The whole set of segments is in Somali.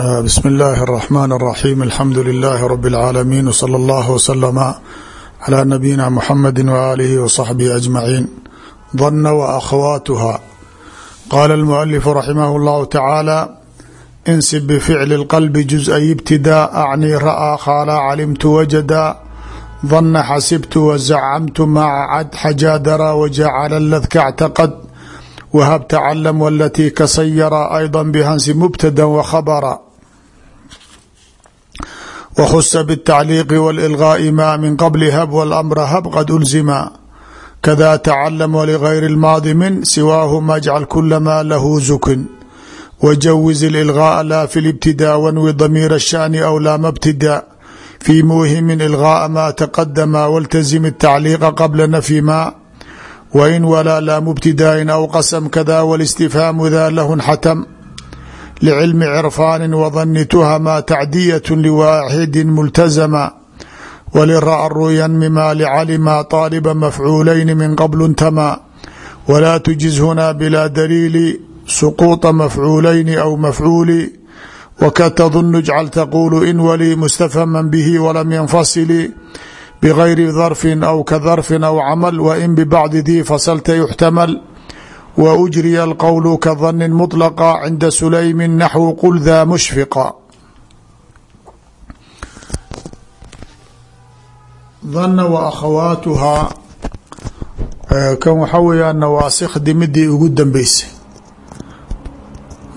bsm اllahi الرحmn الرaxيm alxamdu لilaahi rb العaalamiin wslى اllah wslma عlى nabiyina mxamedi walihi wصaxbihi aجmaciin dana waakhawaatuha qaala اlmualifu raximah اllahu tacaala insib bficli اlqalbi juزأy ibtidaa acni ra'aa khaalaa calimtu wajada dana xasibtu wazacamtu maca cad xajaadara wajacala ladka اctaqad whab taclam walatii kasayara ayضa bhansi mubtada wkhabra wkhusa bالtacliiqi wاlilغaaءi ma min qabli hab wاlamra hab qad ulzima kada taclam wligayri اlmaadi min siwaahuma ajcal kula ma lahu zukin wajawiz اlilغaaءa la fi اlibtidaa wanwi damiir الshأni aw lama btida fi muhimin ilغaaءa ma taqadama wاltazim الtacliiqa qabla nafyi ma win walaa laa mubtidaain aw qasm kada wاlistifhaamu da lahu xatm lcilmi cirfaani wadani tuhama tacdiyaة liwaaxidi multazama walira'a ruyan mima licalima طaaliba mafcuulayni min qabl ntama walaa tujiz huna bila daliili suquuطa mafcuulayni aw mafcuuli wakatadun jcal taqulu in walii mustafhama bihi walam yanfasili bgayri darfi aw ka darfi aw camal wain bibacdi dii fasalta yuxtamal wa ujriya alqowlu ka dani muطlaqa cinda sulaymi naxwu qul daa mushfiqa dana wa akhawaatuhaa kan waxaa weyaa nawaasikdi midii ugu dambeysay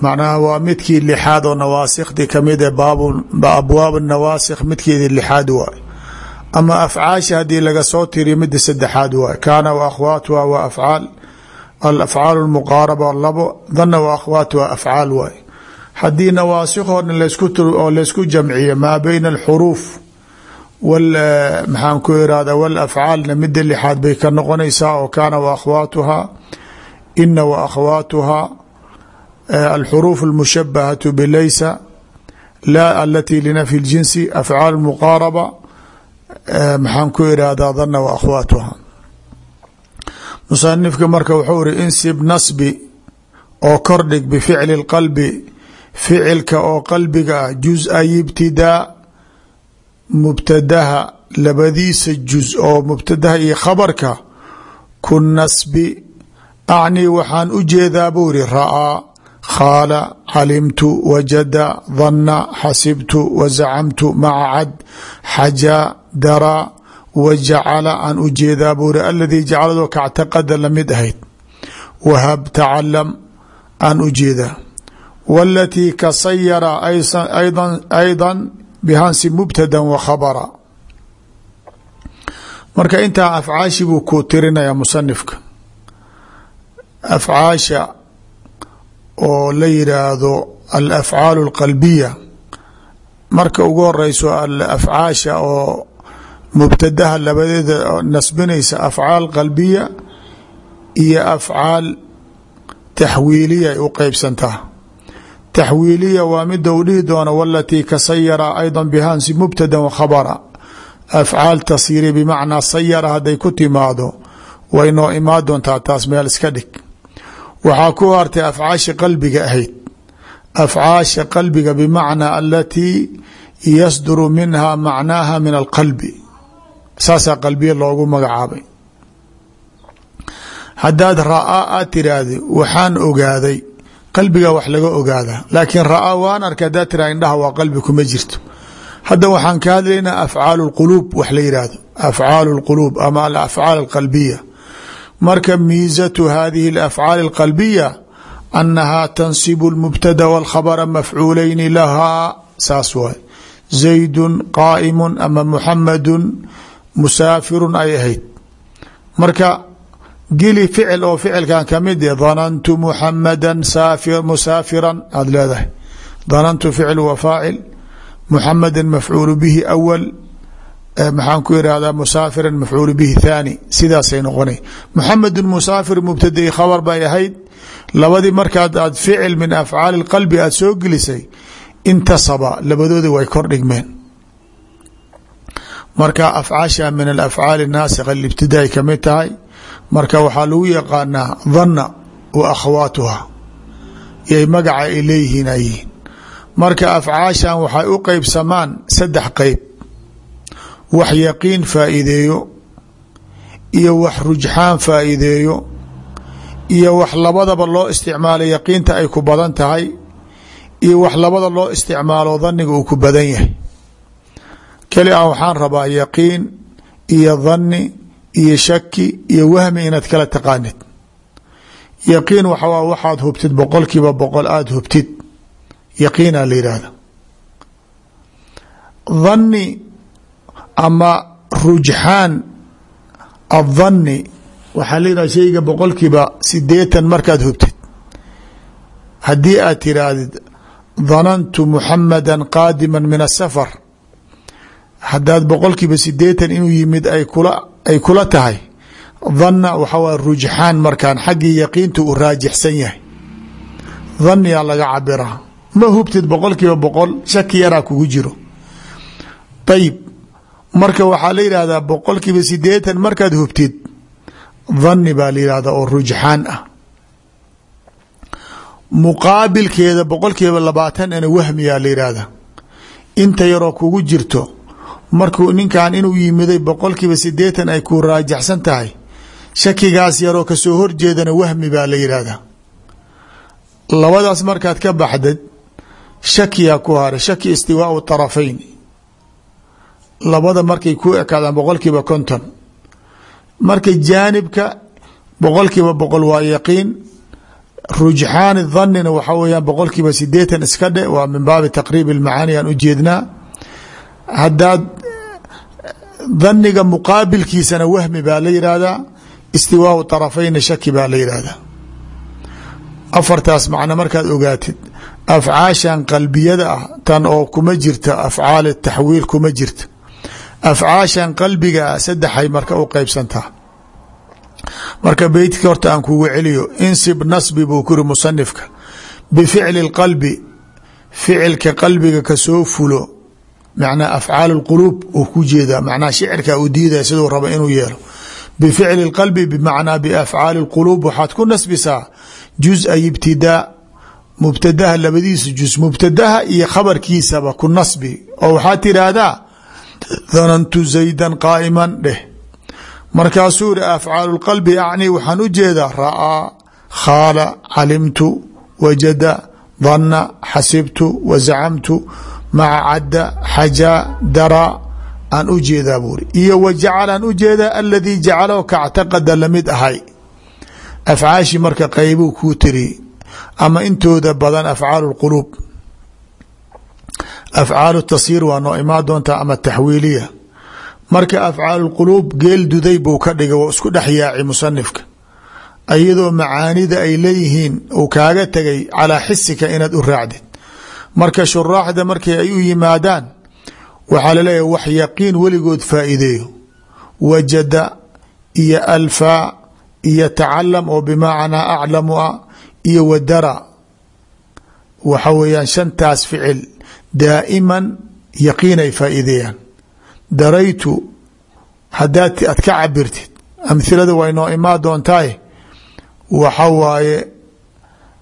macnaha waa midkii lixaad oo nawaasikdi ka mid e abwaab nawaasikh midkeedi lixaad waay ama afcaasha haddii laga soo tiriyo mida saddexaad waay kaana wa akhwaatuha wa afcaal alafcaal lmuqaaraba labo dana wa akhwaatuha afcaal waay haddii nawaasikoo dhan oo laysku jamciyo maa beyna alxuruuf maxaan ku irahda walafcaalna mida lixaad bay ka noqonaysaa oo kaana wa akhwaatuha ina wa akhwaatuha alxuruuf almushabahatu bilaysa la alati linafyi ljinsi afcaal muqaaraba maxaan ku irahdaa dana wa akhwaatuha musanifka marka wuxuu iri insib nasbi oo kordhig bificli اlqalbi ficilka oo qalbiga ah juz-ay ibtidaa mubtadaha labadiisa juz oo mubtadaha iyo khabarka ku nasbi. Acni waxaan u jeedaa buu iri ra'aa khaala calimtu wajada dana xasibtu wazacamtu maca cad xajaa daraa wajacala aan u jeedaa buuri aladii jacalado kactaqada la mid ahayd wahab tacalam aan u jeedaa walatii kasayara ayda bihansi mubtada wa khabara. Marka intaa afcaashi buu ku tirinaya musanifka. Afcaasha oo la yidhaahdo alafcaal اlqalbiya marka ugu horeyso alafcaasha oo mubtadaha labadeeda nasbinaysa afcaal qalbiya iyo afcaal taxwiiliya ay u qeybsantaa taxwiiliya waa mida uu dhihi doono walatii kasayara ayda bihansi mubtada wakhabara afcaal tasyiiri bimacnaa sayara hadday ku timaado way noo imaa doontaa taas meel iska dhig. Waxaa ku hartay afcaasha qalbiga ahayd. Afcaasha qalbiga bimacnaa alatii yasduru minha macnaaha min alqalbi saasaa qalbiya loogu magacaabay. Haddaad ra'aa aad tiraahdi waxaan ogaaday. Qalbigaa wax laga ogaadaa. Laakiin ra'aa waan arkay haddaad tiraha indhaha waa qalbi kuma jirto. Hadda waxaan ka hadlaynaa afcaalu lquluub wax la yidhaahdo afcaalu lquluub ama alafcaal alqalbiya marka miizatu hadihi alafcaali alqalbiya annahaa tansibu lmubtada walkhabra mafcuulayni lahaa. Saas waay. Zaydun qaaimu ama muxamadun musaafirun ay ahayd. Marka geli ficil oo ficilkan ka mid e danantu muxamada musaafiran aada leedahay. Danantu ficil wa faacil muxamada mafcuulu bihi awal maxaan ku irahdaa musaafiran mafcuulu bihi thaani sidaasay noqona muxamadu musaafir mubtadai khabar bay ahayd. Labadii markaad aad ficil min afcaali qalbi aada soo intasaba labadoodi way kor dhigmeen marka afcaasha min alafcaali naasika libtidaay ka mid tahay marka waxaa lagu yaqaanaa dhanna wa akhawaatuha yay magaca ay leeyihiin ayihiin marka afcaashan waxay u qeybsamaan saddex qeyb wax yaqiin faa'iideeyo iyo wax rujxaan faa'iideeyo iyo wax labadaba loo isticmaalo yaqiinta ay ku badan tahay iyo wax labada loo isticmaalo daniga uu ku badan yahay keli ah waxaan rabaa yaqiin iyo dhanni iyo shaki iyo wahmi inaad kala taqaanid. Yaqiin waxa waxaad hubtid boqolkiiba boqol aada hubtid. Yaqiina la yidhaahda dhanni ama rujxaan adhanni waxaa la yidhahda shayga boqolkiiba sideetan markaad hubtid. Haddii aad tiraahdid dhanantu muxamada qaadima min asafar haddaad boqolkiiba sideetan inuu yimid ay kula ay kula tahay dhanna waxa waye rujxaan markaan xaggii yaqiinta uu raajixsan yahay. Dhanniyaa laga cabiraa ma hubtid boqolkiiba boqol shaki yaraa kugu jiro. Ayib marka waxaa la yidhahdaa boqolkiiba sideetan markaad hubtid dhanni baa la yihahdaa oo rujxaan ah. Muqaabilkeeda boqolkiiba labaatan ana wahmiyaa la yihahdaa inta yaroo kugu jirto markuu ninkan inuu yimiday boqolkiiba sideetan ay ku raajaxsan tahay. Shakigaas yaroo ka soo horjeedana wahmi baa la yidhaahdaa labadaas markaad ka baxdad shakiyaa ku haray shaki istiwaau طarafayn labada markay ku ekaadaan boqolkiiba konton. Marka jaanibka boqolkiiba boqol waa yaqiin. Rujxaan dhanina waxa weyaan boqolkiiba sideetan iska dhe waa min baabi taqriib اlmacaani aan ujeednaa haddaad dhaniga muqaabilkiisana wahmi baa la yihahdaa istiwaau طarafayna shaki baa la yihahdaa afartaas macno markaad ogaatid afcaashan qalbiyada ah tan oo kuma jirta afcaal taxwiil kuma jirta. Afcaashan qalbiga ah saddexay marka u qeybsantaa marka beytka horta aan kugu celiyo insib nasbi buu kuri musanifka. Bificli اqalbi ficilka qalbiga ka soo fulo manaa afcaal quluub uu ku jeeda manaa shicirka uu diidaya siduu rabo inuu yeelo. Bificli qalbi bmanaa biafcaali quluub waxaad ku nasbisaa juزa ibtidaa mubtadaha labadiisa juz mubtadaha iyo khabarkiisaba ku nasbi oo waxaad tidhaahdaa danantu zaydan qaaiman dheh. Markaasuu ri afcaal qalbi acni waxaan u jeedaa ra'aa khaala calimtu wajada dana xasibtu wazacamtu maca cadda xajaa daraa aan u jeedaa buuri. Iyo wa jacalaan u jeedaa aladii jacalo kactaqada la mid ahay. Afcaashi marka qeybuu kuu tiri ama intooda badan afcaalu اlquluub afcaalu tasyiir waa noo imaan doontaa ama taxwiiliya. Marka afcaalu اlquluub geel duday buu ka dhigay waa isku dhex yaaci musanifka. Iyadoo macaanida ay leeyihiin uu kaaga tegay calaa xisika inaad u raacdid marka shuraaxda markii ay u yimaadaan waxaa la leeyahay wax yaqiin weligood faa'iideeyo. Wajada iyo alfaa iyo tacalam oo bimacnaa aclamu ah iyo wadara. Waxa weeyaan shantaas ficil daa'iman yaqiin ay faa'iideeyaan. Daraytu haddaad aad ka cabirtid amhilada way noo imaa doontaay waxa waaye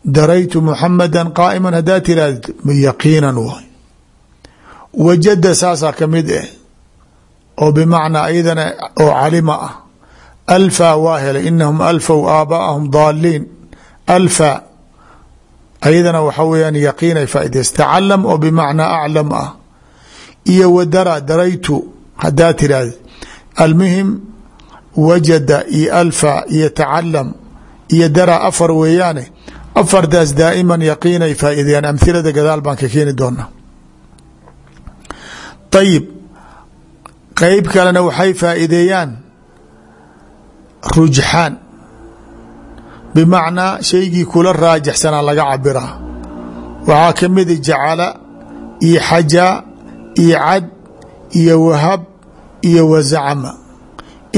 daraytu muxamada qaa'ima haddaad tirahdid yaqiinan waay. Wajada saasaa ka mid eh oo bimacnaa iyadana oo calima ah. Alfa waa helay inahum alfow aabaahum daaliin alfa ayadana waxa weyaan yaqiinay faa'ideys tacalam oo bimacnaa aclam ah. Iyo wadara daraytu haddaad tirahdid almuhim wajada iyo alfa iyo tacalam iyo dara afar weeyaane afartaas daa'iman yaqiinay faa'ideeyaan amhilada gadaal baan ka keeni doonaa ayib qeyb kalena waxay faa'iideeyaan rujxaan bimacnaa shaygii kula raajixsanaa laga cabiraa waxaa ka mida jacala iyo xajaa iyo cad iyo wahab iyo wazacama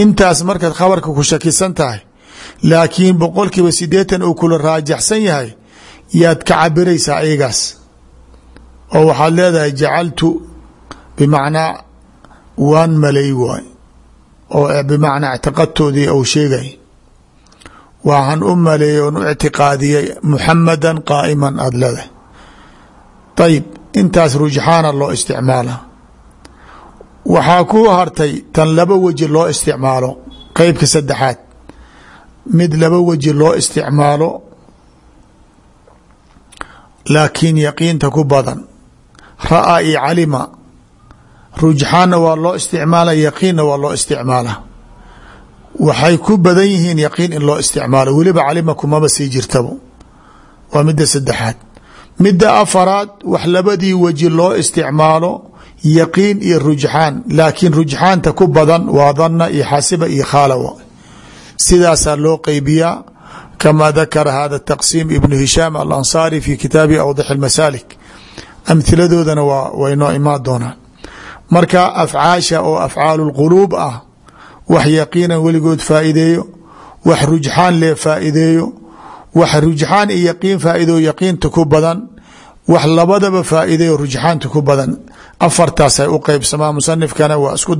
intaas markaad khabarka ku shakisan tahay laakiin boqolkiiba sideetan uu kula raajaxsan yahay yaad ka cabiraysaa ayagaas oo waxaad leedahay jacaltu bimacnaa waan malay waay. Oo bimacnaa ictiqadtoodii ou sheegay waxaan u maleeyey oon u ictiqaadiyey muxamadan qaa'iman aada leedahay. Ayib intaas rujxaana loo isticmaala. Waxaa ku hartay tan laba weji loo isticmaalo qeybka saddexaad mid laba weji loo isticmaalo laakiin yaqiinta ku badan. Ra'a iyo calima. Rujxaanna waa loo isticmaala yaqiinna waa loo isticmaala. Waxay ku badan yihiin yaqiin in loo isticmaalo. Weliba calima kumaba sii jirtabo. Waa midda saddexaad. Midda afaraad wax labadii weji loo isticmaalo yaqiin iyo rujxaan. Laakiin rujxaanta ku badan waa dana iyo xasiba iyo khaalawa sidaasaa loo qeybiyaa kama dakara hada taqsiim ibnu hishaam alansaari fi kitaabi awdax اmasaalik amhiladoodana waa waynoo imaan doonaan. Marka afcaasha oo afcaal اlquluub ah wax yaqiinan weligood faa'ideeyo wax rujxaan lee faa'ideeyo wax rujxaan iyo yaqiin faa'ideeyo yaqiinta ku badan wax labadaba faa'ideeyo rujxaanta ku badan. Afartaasay u qeybsamaa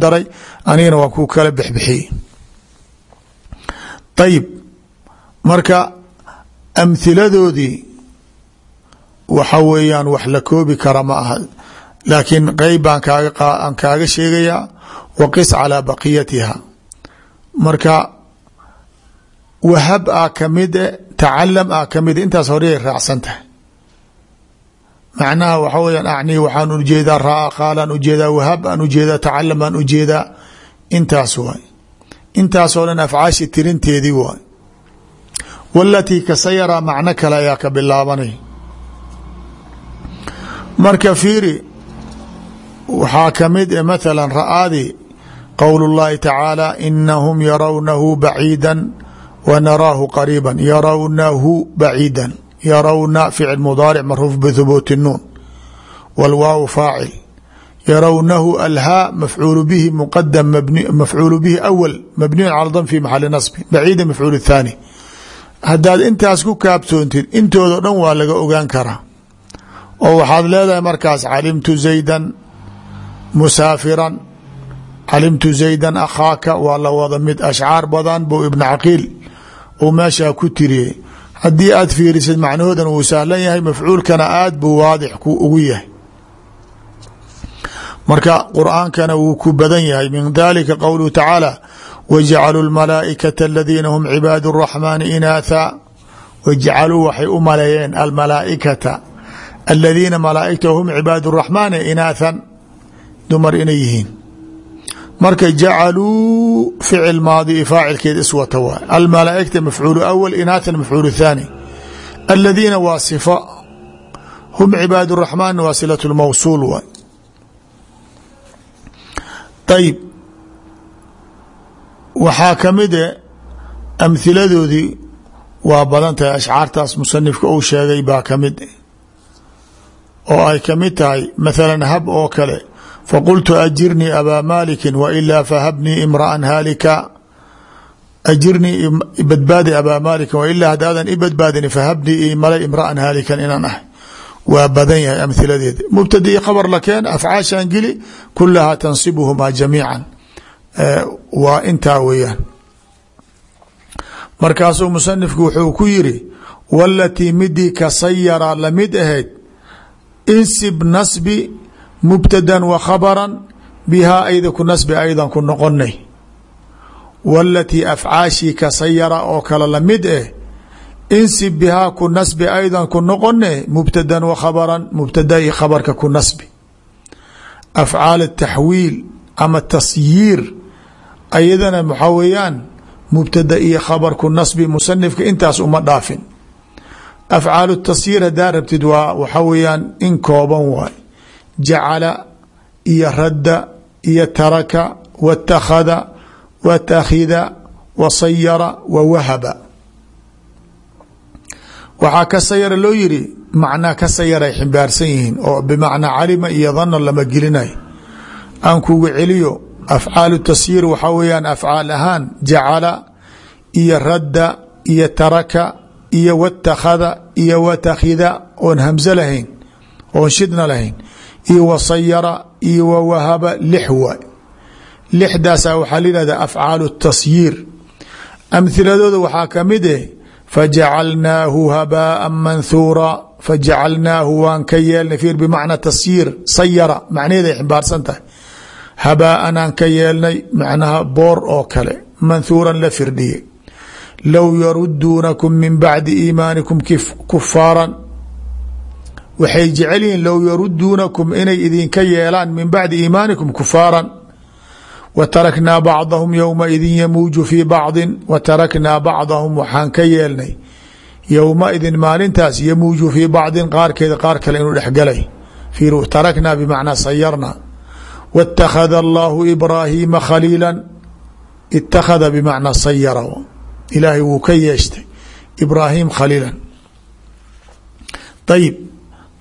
daray anigana kala bixbixiyey ayib marka amhiladoodii waxa weeyaan wax la koobi kara ma aha. Laakiin qeyb baan kaagaan kaaga sheegayaa waqis calaa baqiyatiha. Marka wahab ah kamide tacalam ah kamide intaas horeyay raacsan tahay. Macnaha waxa weyaan acnii waxaan u jeedaa raa qaalaan u jeedaa wahab aan u jeedaa tacalam aan u jeedaa intaas waay intaasoo dhan afcaashi tirinteedii waay. Walatii kasayaraa macno kale ayaa ka bilaabanay. Marka fiiri waxaa ka mid eh e mathala ra'aadii qowl اllahi tacaala inahum yarawnahu baciida wa naraahu qariiba yarawnahu baciida yarawna ficil mudaaric maruuf bihubuuti nuun. Walwaaw faacil yarawnahu alhaa mafcuul bihi muqadam mafcuul bihi awl mabniyu cala dam fi maxali nasbi baciida mafcuul الthaani haddaad intaas ku kaabsoontid intoodo dhan waa laga ogaan karaa. Oo waxaad leedahay markaas calimtu zaydan musaafiran calimtu zaydan akhaaka waa la wada mid ashcaar badan buu ibn caqiil uu meeshaa ku tiriyey haddii aad fiirisid macnahoodan wuu sahlan yahay mafcuulkana aad buu marka qur'aankana wuu ku badan yahay. Min dalika qowluhu tacaala wajacaluu lmalaa'ikata aladiina hum cibaadu raxmaani inaathaa wajacaluu waxay u maleeyeen almalaaikata aladiina malaaigta hum cibaad raxmaani inaathan dumar inay yihiin. Marka jacaluu ficil maadi faacilkeed iswata waay almalaaigta mafcuul awl inaathan mafcuul thaani. Aladiina waa sifo hum cibaad raxmaan waa silat lmawsuul waay ayib waxaa kamide amhiladoodii waa badan tahay ashcaartaas musanifka uu sheegay baa ka mid oo ay ka mid tahay mathala hab oo kale faqultu ajirnii abaa maliki wailaa fahabnii imra'an haalika. Ajirnii badbaadi abaa malikin wailaa haddaadan i badbaadin fahabnii imala imra'an haalikan inaan ahay waa badan yahay amhiladeeda mubtada i khabar lakeen afcaashan geli kulahaa tansibuhumaa jamiica waa intaa weeyaan. Markaasuu musanifku wuxuu ku yiri walatii midii kasayara la mid ahayd insib nasbi mubtada wa khabara bihaa ayda ku nasbi aydan ku noqonay walatii afcaashii kasayara oo kale la mid eh insib bihaa ku nasbi aydan ku noqone mubtada wa khabaran mubtada i khabarka ku nasbi. Afcaal taxwiil ama tasyiir ayadana waxaa weeyaan mubtada iyo khabar ku nasbi musanifka intaas uma dhaafin. Afcaal tasyiir hadaa rabtid waa waxa weeyaan in kooban waay. Jacala iyo radda iyo taraka watakhada watakhida wasayara wa wahaba waxaa ka sayara loo yiri macnaa ka sayaray ximbaarsan yihiin oo bimacnaa calima iyo dana lama gelinay aan kugu celiyo afcaalu tasyiir waxaa weeyaan afcaal ahaan jacala iyo radda iyo taraka iyo watakhada iyo watakhida oon hamse lahayn oon shidna lahayn iyo wasayara iyo wawahaba lix waay. Lixdaasa waxaa layihahda afcaalu tasyiir amhiladooda waxaa ka mid eh fajacalnaahu habaaa manhuura fajacalnaahu waan ka yeelnay fiir bimacna tasyiir sayara macnaheed ay ximbaarsan tahay habaa-an aan ka yeelnay macnaha boor oo kale manhuuran la firdhiyey low yaruduunakum min bacdi iimaanikum kufaaran waxay jecel yihiin low yaruduunakum inay idinka yeelaan min bacdi iimaanikum kufaaran wa taraknaa bacdahum yowmaidin yamuuju fii bacdin wa taraknaa bacdahum waxaan ka yeelnay yowmaidin maalintaas yamuuju fii bacdin qaarkeeda qaar kale inuu dhexgalay taraknaa bimacnaa sayarna wاtakhada allahu ibraahiima khaliila itakhada bimacnaa sayara ilaahay wuu ka yeeshtay ibraahim khaliilan ayib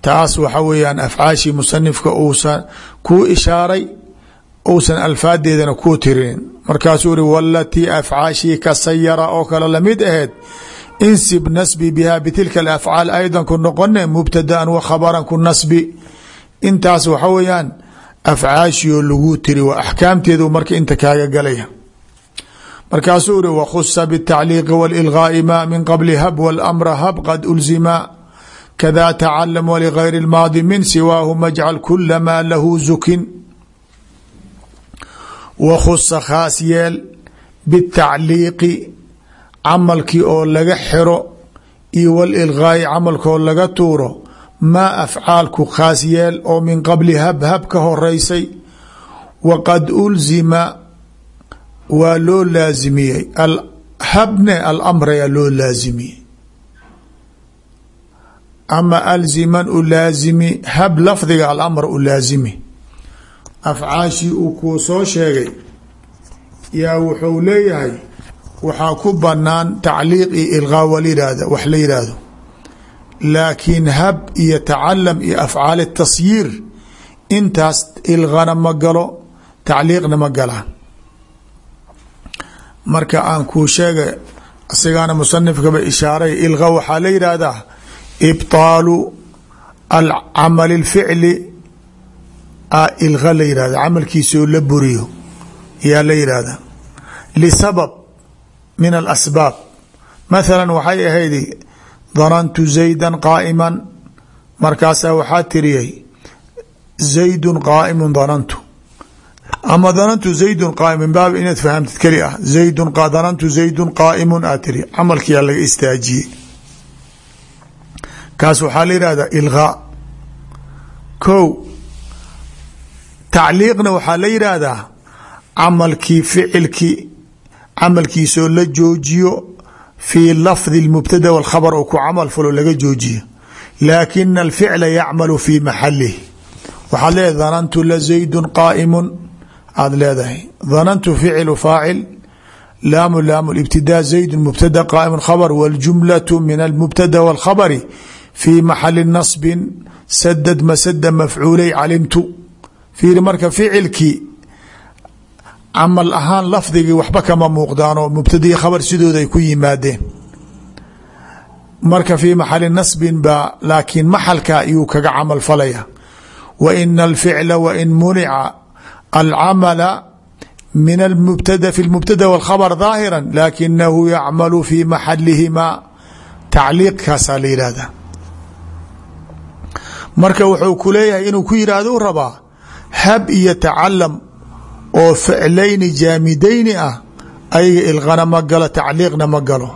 taas waxa weeyaan afcaashii musanifka uusan kuu ishaaray uusan alfaadeedana kuu tirinin markaasuu uri walatii afcaashii ka sayara oo kale lamid aheed insib nasbi biha bitilka alafcaal aydan ku noqone mubtadaan wa khabaran ku nasbi intaas waxa weeyaan afcaashioo laguu tiri waa axkaamteedu marka inta kaaga galaya markaasuu uri wakhusa bالtacliiqi wاlilgaai ma min qabli hab wاlamra hab qad ulzima kada tacalam wligayri اlmaadi min siwaahu majcal kula ma lahu zukin wakhusa khaas yeel bitacliiqi camalkii oo laga xiro iyo walilqaa'i camalkoo laga tuuro maa afcaalku khaas yeel oo min qabli habhab ka horeysay waqad ulzima waa loo laasimiyey habne alamrayaa loo laasimiyey ama alziman u laazimi hab lafdiga alamr u laazimi afcaashii uu kuu soo sheegay. Yaa wuxuu leeyahay waxaa ku banaan tacliiq iyo ilqaa walayihahda wax la yidhaahdo. Laakiin hab iyo tacalam iyo afcaal tasyiir intaas ilqana ma galo tacliiqna ma galaan marka aan kuu sheega asigaana musanifkaba ishaaray ilqa waxaa la yidhaahdaa ibطaalu alcamal اlficli ilqa la yihahda camalkiisoo la buriyo yaa la yidhaahdaa lisabab min alasbaab. Mathala waxay ahayd danantu zayda qaa'ima markaasaa waxaa tiriyay zaydu qaa'imu danantu ama danantu zaydu qaa'im min baab inaad fahamtid keli ah. Zaydu danantu zaydu qaa'imun aa tiri. Camalkiyaa laga istaajiyey. Kaas waxaa la tacliiqna waxaa la yidhaahdaa camalkii ficilkii camalkiisoo la joojiyo fii lafdi اlmubtada wاlkhabr oo ku camal falo laga joojiyo laakina alficla yacmalu fii maxalih waxaad leedahay danantu la zaydu qaa'imu aad leedahay danantu ficilu faacil laamu laamu ibtidaa zaydu mubtada qaa'imu khabr wاljumlaة min almubtada wاlkhabri fii maxali nasbin sadad masada mafcuulay calimtu fiiri marka ficilkii camal ahaan lafdigii waxba kama muuqdaanoo mubtadii khabar sidooda ay ku yimaadeen. Marka fii maxali nasbin baa laakiin maxalka iyuu kaga camal falaya. Wa ina alficla wain munica alcamala min almubtada fi lmubtada wاlkhabr daahira laakinahu yacmalu fii maxalihimaa tacliiqkaasaa la marka wuxuu ku inuu ku yidhaahdo rabaa hab iyo tacalam oo ficlayni jaamidayni ah ayaga ilqana ma galo tacliiqna ma galo.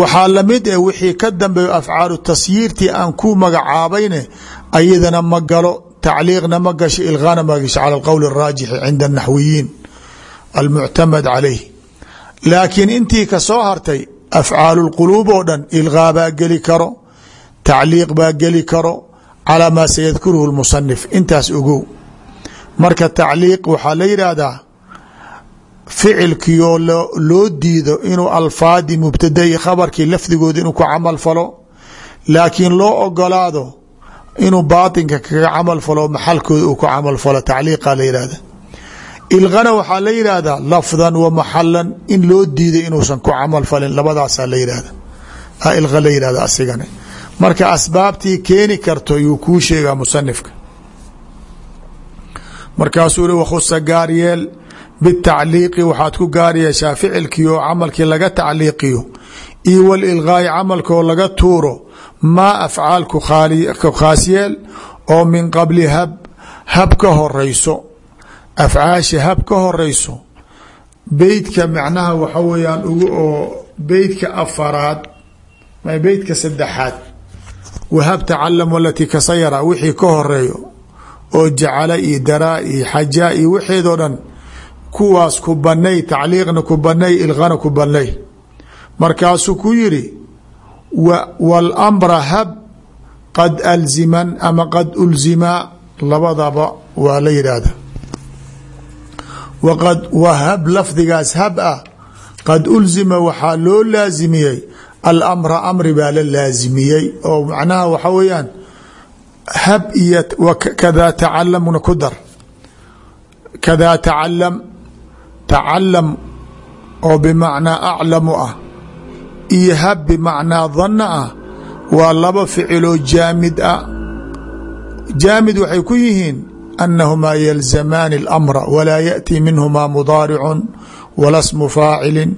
Waxaa la mid eh wixii ka dambeeyo afcaalu tasyiirtii aan ku magacaabayne ayadana ma galo tacliiqna ma gasho ilqana ma gasho cala alqowl araajixi cinda anaxwiyiin almuctamad calayh laakiin intii ka soo hartay afcaalu lquluub oo dhan ilqaa baa geli karo tacliiq baa geli karo calaa maa sayadkuruhu lmusanif intaas ogow marka tacliiq waxaa la yidhaahdaa ficilkiioo loo diido inuu alfaadii mubtada iyo khabarkii lafdigooda inuu ku camal falo laakiin loo ogolaado inuu baatinka kaga camal falo maxalkooda uu ku camal falo tacliiqa la yihahda ilqana waxaa la yidhaahdaa lafdan wa maxalan in loo diiday inuusan ku camal falin labadaasaa la yihahda ilqa la yihahda asigana marka asbaabtii keeni karto yuu kuu sheegaa musanifka markaasuu i wakhusa gaar yeel bitacliiqi. Waxaad ku gaar yeeshaa ficilkii oo camalkii laga tacliiqiyo iyo walilqaa'i camalkaoo laga tuuro maa afcaal ku khaasyeel oo min qabli hab hab ka horeyso afcaasha hab ka horeyso beytka macnaha waxa weeyaan ugu oo beytka afaraad beytka saddexaad wahab tacalam alatii kasayara wixii ka horeeyo oo jacala iyo daraa iyo xajaa iyo waxeedoo dhan kuwaas ku banay tacliiqna ku banay ilqana ku banay markaasuu ku yiri wاlmra hab qad alziman ama qad ulzima. Labadaba waa la yidhaahda waqad wahab lafdigaas hab ah qad ulzima waxaa loo laasimiyey almra amri baa la laasimiyey oo macnaha waxa weeyaan hab iyo kadaa tacalamna ku dar. Kadaa tacalam tacalam oo bimacnaa aclamu ah iyo hab bimacnaa dana ah waa laba ficiloo jaamid ah. Jaamid waxay ku yihiin annahumaa yalzamaani اlamra walaa yaأti minhumaa mudaaricun wala smu faacilin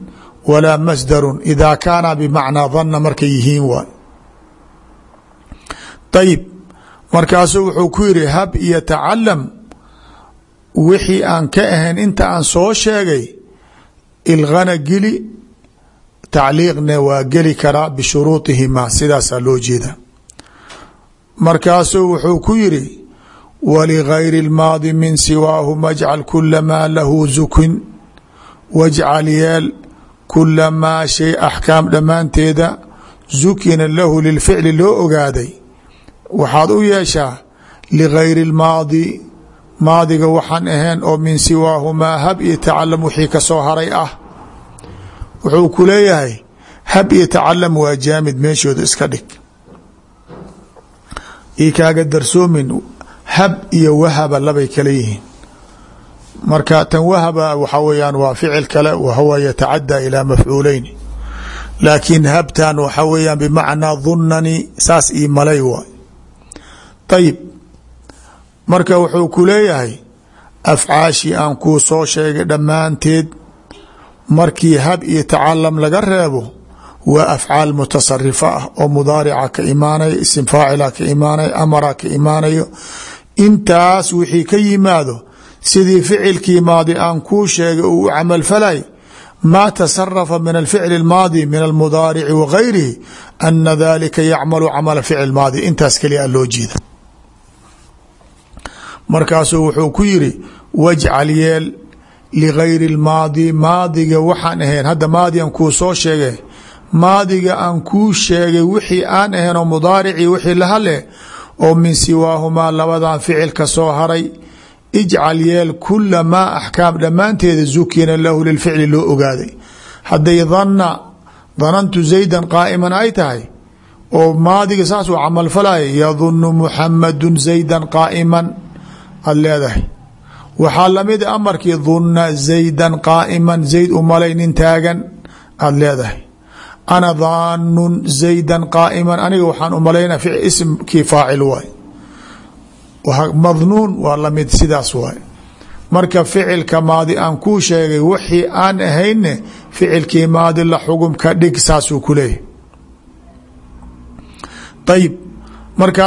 walaa masdarun idaa kaana bimacnaa dana markay yihiin waay. Ayib markaasuu wuxuu ku yidhi hab iyo tacalam wixii aan ka ahayn inta aan soo sheegay ilqana geli tacliiqna waa geli karaa bishuruuطihima sidaasaa loo jeeda. Markaasuu wuxuu ku yidhi waligayri اlmaadi min siwaahuma ajcal kula maa lahu zukin wajcal yeel kula maa shay axkaam dhammaanteeda zukina lahu lilficli loo ogaaday waxaad u yeeshaa ligayri اlmaadi maadiga waxaan ahayn oo min siwaahumaa hab iyo tacalam wixii ka soo haray ah. Wuxuu ku leeyahay hab iyo tacalam waa jaamid meeshooda iska dhig. Ii kaaga darsoomin hab iyo wahaba labay kala yihiin. Marka tan wahaba waxa weyaan waa ficil kale wahuwa yatacadaa ilaa mafcuuleyn laakiin habtan waxa weeyaan bimacnaa dunani saas ii malay waay ayib marka wuxuu ku leeyahay afcaashii aan kuu soo sheegay dhammaanteed markii hab iyo tacalam laga reebo waa afcaal mutasarifa ah oo mudaarica ka imaanayo isim faacila ka imaanayo amara ka imaanayo. Intaas wixii ka yimaado sidii ficilkii maadi aan kuu sheegay uu u camalfalay maa tasarafa min alficli اlmaadi min almudaarici wa gayrihi ana dalika yacmalu camala ficl maadi intaas keliya loo jeeda markaasuu wuxuu ku yiri wajcal yeel ligayri اlmaadi maadiga waxaan ahayn. Hadda maadi aan kuu soo sheegay maadiga aan kuu sheegay wixii aan ahayn oo mudaarici wixii lahale oo min siwaahumaa labadan ficil ka soo haray ijcal yeel kula maa axkaam dhammaanteeda zukina lahu lilficli loo ogaaday. Hadday dana danantu zaydan qaa'iman ay tahay oo maadiga saas uu camalfalaya yadunu muxamadu zaydan qaa'iman aad leedahay. Waxaa la mid amarkii duna zaydan qaa'iman zayd u malay nin taagan aada leedahay. Ana daanun zaydan qaa'iman aniga waxaan u malaynaa ismkii faacil waay. Madnuun waa la mid sidaas waay. Marka ficilka maadi aan kuu sheegay wixii aan ahaynne ficilkii maadi la xugum ka dhig saasuu ku leeyahy ayib marka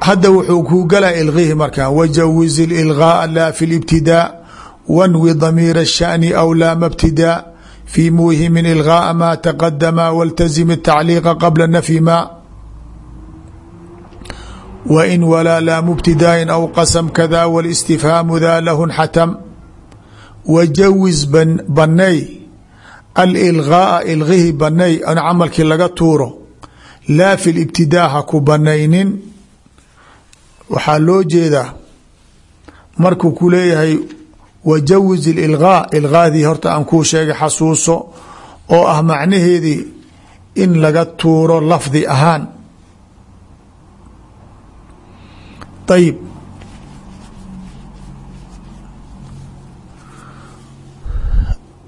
hadda wuxuu kuu gala ilqihi markaan wajawiz ilgaaa laa fi libtidaa wanwi damiira shani aw laama btidaa fi muhimin ilgaaa maa taqadama waltazim atacliiqa qabla nafyi ma. Wain walaa laamu btidaain aw qasam kada walistifhaamu daa lahun xatam wajawiz banay alilgaaa ilqihi banay in camalkii laga tuuro laa fi libtidaa ha ku banaynin waxaa loo jeedaa markuu ku leeyahay wajawiz ililgaa ilgaadii horta aan kuu sheegay xasuuso oo ah macnaheedii in laga tuuro lafdi ahaan. Ayib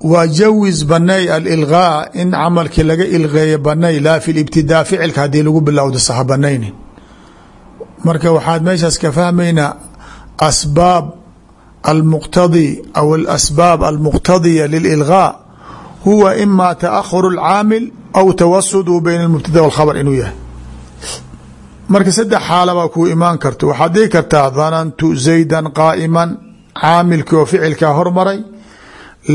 wajawiz banay alilgaa in camalkii laga ilgeeyo banay laa fi libtidaa ficilka haddii lagu bilowdo saha banaynin marka waxaad meeshaas ka fahmaynaa asbaab almuqtadi aw alasbaab almuqtadiya lililgaa huwa ima taahuru اlcaamil aw tawasudu bayna almubtada walkhabar inuu yahay. Marka saddex xaalabaa kuu imaan karto waxaad dhihi kartaa dhanantu zaydan qaa'iman caamilkii oo ficilkaa hormaray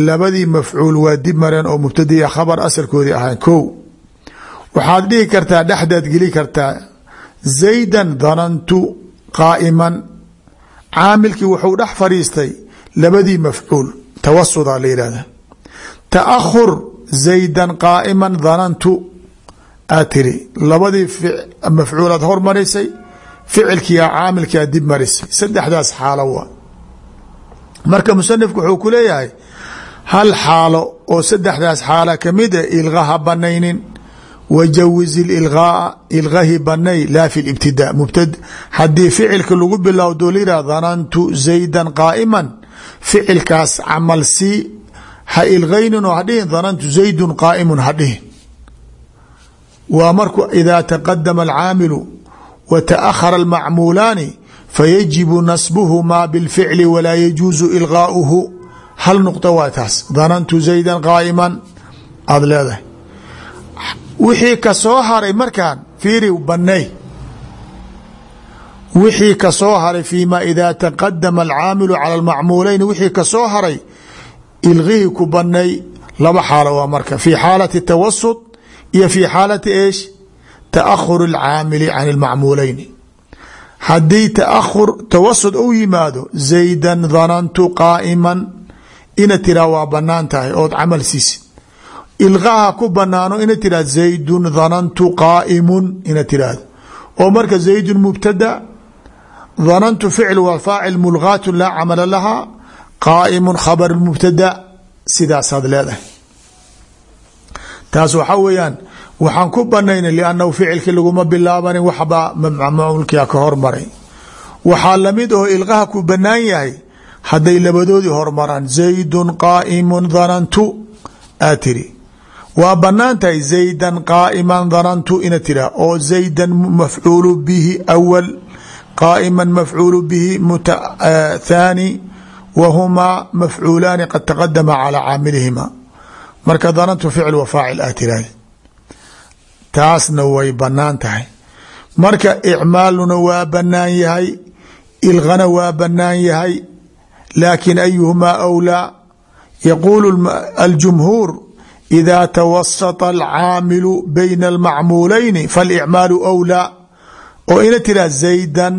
labadii mafcuul waa dib mareen oo mubtadiya khabar asalkoodii ahayn. Kow. Waxaad dhihi kartaa dhexdaad geli kartaa zaydan danantu qaa'iman caamilkii wuxuu dhex fadhiistay labadii mafcuul tawasudaa la yihahda taأkhur zaydan qaa'iman danantu aad tiri labadii mafcuulaad hormarisay ficilkiia caamilkaa dib marisay saddexdaas xaalo waa marka musanifku wuxuu ku leeyahay hal xaalo oo saddexdaas xaala ka mid a ilqaha banaynin wajawiz ilqaaa ilqahi banay laa fi libtidaa mubtad haddii ficilka lagu bilowdo lira danantu zaydan qaa'iman. ficilkaas camal sii ha ilqaynin oo hadhihin danantu zaydun qaa'imun hadhihin waa marku idaa taqadama alcaamilu wa taأkhara almacmuulaani fayajibu nasbuhumaa bilficli walaa yajuusu ilqaauhu hal nuqطo waa taas. Danantu zaydan qaa'iman. Aada leedahay wixii ka soo haray markaan fiiri baney wixii ka soo haray fiima idaa taqadama alcaamilu cala almacmuulayn wixii ka soo haray ilqihii ku banay laba xaalo waa marka fi xaalati tawasud iyo fi xaalati eesh taahur alcaamili can almacmuulayni haddii taahur tawasud uu yimaado zaydan danantu qaa'iman ina tiraa waa bannaan tahay ood camal ilqaha ku banaano ina tiraad zaydun danantu qaa'imun ina tiraahdo oo marka zaydun mubtada danantu ficl waa faacil mulgaatu laa camala laha qaa'imun khabar mubtada sidaasaad leedahay. Taas waxaa weeyaan waxaan ku banayna liannahu ficilkii laguma bilaabanin waxbaa mamulkia ka hormaray. Waxaa la mid oo ilqaha ku banaan yahay hadday labadoodii hormaraan zaydun qaa'imun danantu aad tiri waa bannaan tahay zaydan qaa'iman danantu ina tira oo zaydan mafcuulu bihi awal qaa'iman mafcuulu bihi thaani wa humaa mafcuulaani qad taqadama calaa caamilihima. Marka danantu ficil wa faacil aad tiraahdi taasna way bannaan tahay. Marka icmaaluna waa banaan yahay ilqana waa banaan yahay laakin ayuhumaa awlaa yaquulu aljumhuur ida tawasata alcaamilu bayna almacmuulayni faاlicmaalu awlaa oo ina tiraa zaydan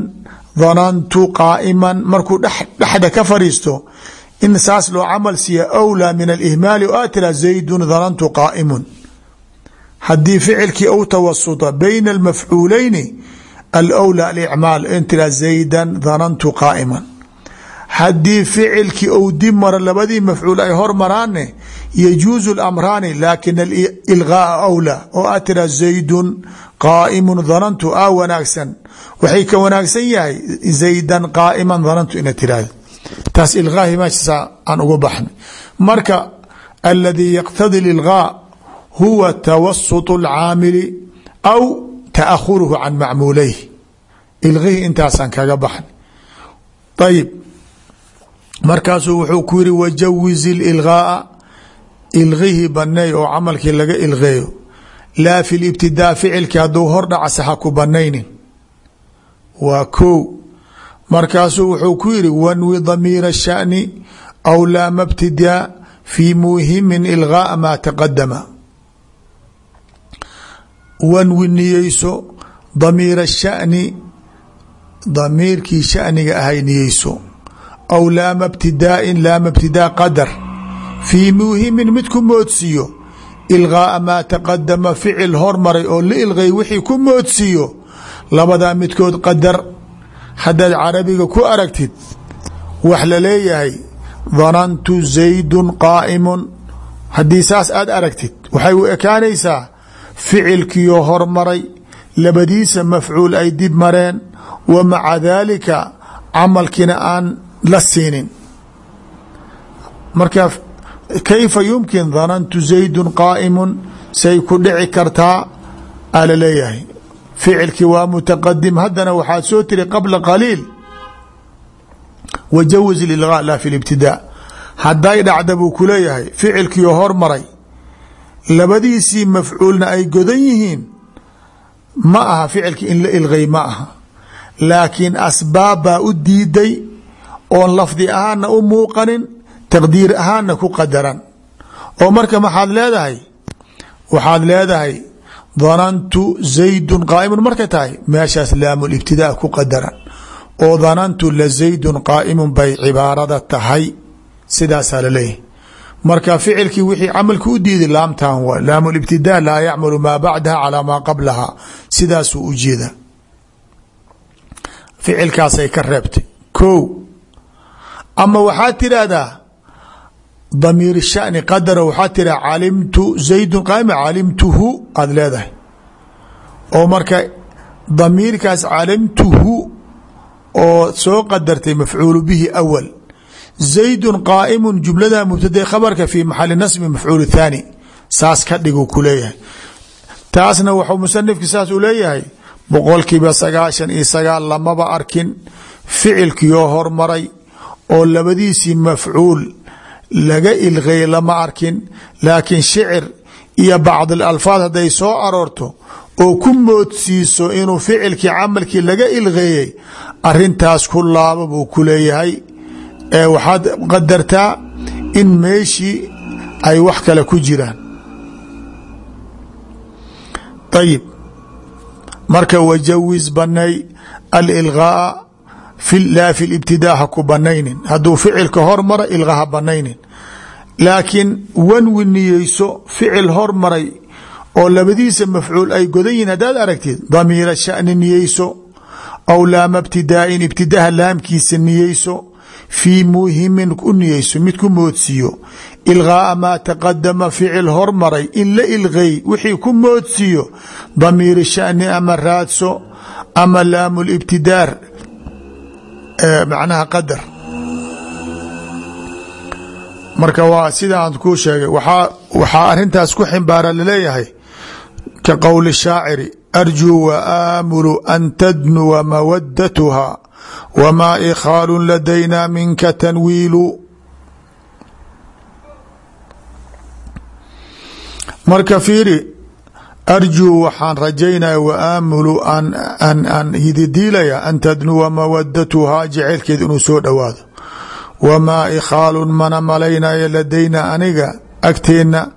danantu qaa'iman markuu dhexda ka fadhiisto in saas loo camal siiya awlaa min alihmaali o aa tiraa zaydun danantu qaa'imun haddii ficilkii ou tawasuta bayna almafcuulayni alwlaa alicmaal in tiraa zaydan danantu qaa'iman haddii ficilkii ou dib maro labadii mafcuul ay hormaraanne yajuuzu lamraani laakin ilgaaa awlaa oo aad tiraa zaydun qaa'imun danantu a wanaagsan waxay ka wanaagsan yahay zaydan qaa'iman danantu ina tiraahdo taas ilgaahi meeshaasa aan uga baxnay marka aladii yaqtadi lilgaa huwa tawasut اlcaamili aw taakhuruhu can macmuulayh ilgihi intaasaan kaga baxnay ayib markaasuu wuxuu ku yiri wajawiz ilgaaa ilgihi baneey oo camalkii laga ilgeeyo laa fi libtidaa ficilkii hadduu hordhaca ha ku banaynin waa ko markaasuu wuxuu ku yiri wanwi damiira shani aw laama btidaa fi muhimin ilgaaa maa taqadama wanwi niyeyso damiira shani damiirkii shaniga ahay niyeyso. Aw laama btidaain laama btidaa qadar fii muhimin mid ku moodsiiyo. Ilgaaa maa taqadama ficil hormaray oo la ilgay wixii ku moodsiiyo. Labadaa midkood qadar. Haddaad carabiga ku aragtid wax la leeyahay danantu zaydun qaa'imun. Haddii saas aad aragtid waxay u ekaanaysaa ficilkiioo hormaray labadiisa mafcuul ay dib mareen wa maca daalika camalkiina aan la siinin. Marka kayfa yumkin danantu zaydun qaa'imun say ku dhici kartaa aa la leeyahay ficilkii waa mutaqadim haddana waxaad soo tiri qabla qaliil wajawiz ilgaa la fi libtidaa hadday dhacda buu ku leeyahay ficilkiioo hormaray labadiisii mafcuulna ay godan yihiin ma aha ficilki in la ilgay ma aha laakiin asbaab baa u diiday oon lafdi ahaana u muuqanin taqdiir ahaana ku qadaran. Oo marka maxaad leedahay waxaad leedahay danantu zaydun qaa'imun markay tahay meeshaas laamul ibtidaa ku qadaran. Oo danantu la zaydun qaa'imun bay cibaarada tahay sidaasaa la leeyahay marka ficilkii wixii camalka u diiday laamtan wa laamul ibtidaa laa yacmalu maa bacdaha calaa maa qablaha sidaasuu u jeeda ficilkaasay ka reebtay. Ko ama waxaad tidhaahdaa damiir shani qadara waxaad tidhahda calimtu zaydun qaa'ima calimtuhu aada leedahay. Oo marka damiirkaas calimtuhu oo soo qadartay mafcuulu bihi awal zaydun qaa'imu jumlada mubtada khabarka fi maxali nasbi mafcuul thaani saas ka dhiguu ku leeyahay. Taasna waxuu musanifki saas u leeyahay boqolkiiba sagaashan iyo sagaal lamaba arkin ficilkioo hormaray oo labadiisii mafcuul laga ilqeey lama arkin. Laakiin shicir iyo bacd alfaad hadday soo aroorto oo ku moodsiiso inuu ficilkii camalkii laga ilqeeyey arintaas ku laaba buu ku leeyahay. Ee waxaad qadartaa in meeshii ay wax kale ku jiraan. Ayib marka wajawiz banay alilgaaa laa fi libtidaa ha ku banaynin. Hadduu ficilka hormara ilqa ha banaynin. Laakiin wanwi niyeyso ficil hormaray oo labadiisa mafcuul ay godan yihiin haddaad aragtid damiira shani niyeyso aw laama ibtidaain ibtidaha laamkiisa niyeyso fii muhimin u niyeyso mid ku moodsiiyo. Ilgaaa maa taqadama ficil hormaray in la ilqeey wixii ku moodsiiyo damiiri shani ama raadso ama laamu macnaha qadar. Marka waa sidaan kuu sheegay waxaa arintaas ku ximbaara la leeyahay ka qowli shaaciri arjuu wa aamulu an tadnuwa mawadatuha wmaa ikhaalu ladayna minka tanwiilu. Marka fiiri arjuu waxaan rajaynaya wa aamulu aan hididiilaya an tadnuwa mawadatuhaa jaceylkeed inuu soo dhowaado wamaa ikhaalun mana malaynaya ladayna aniga agteenna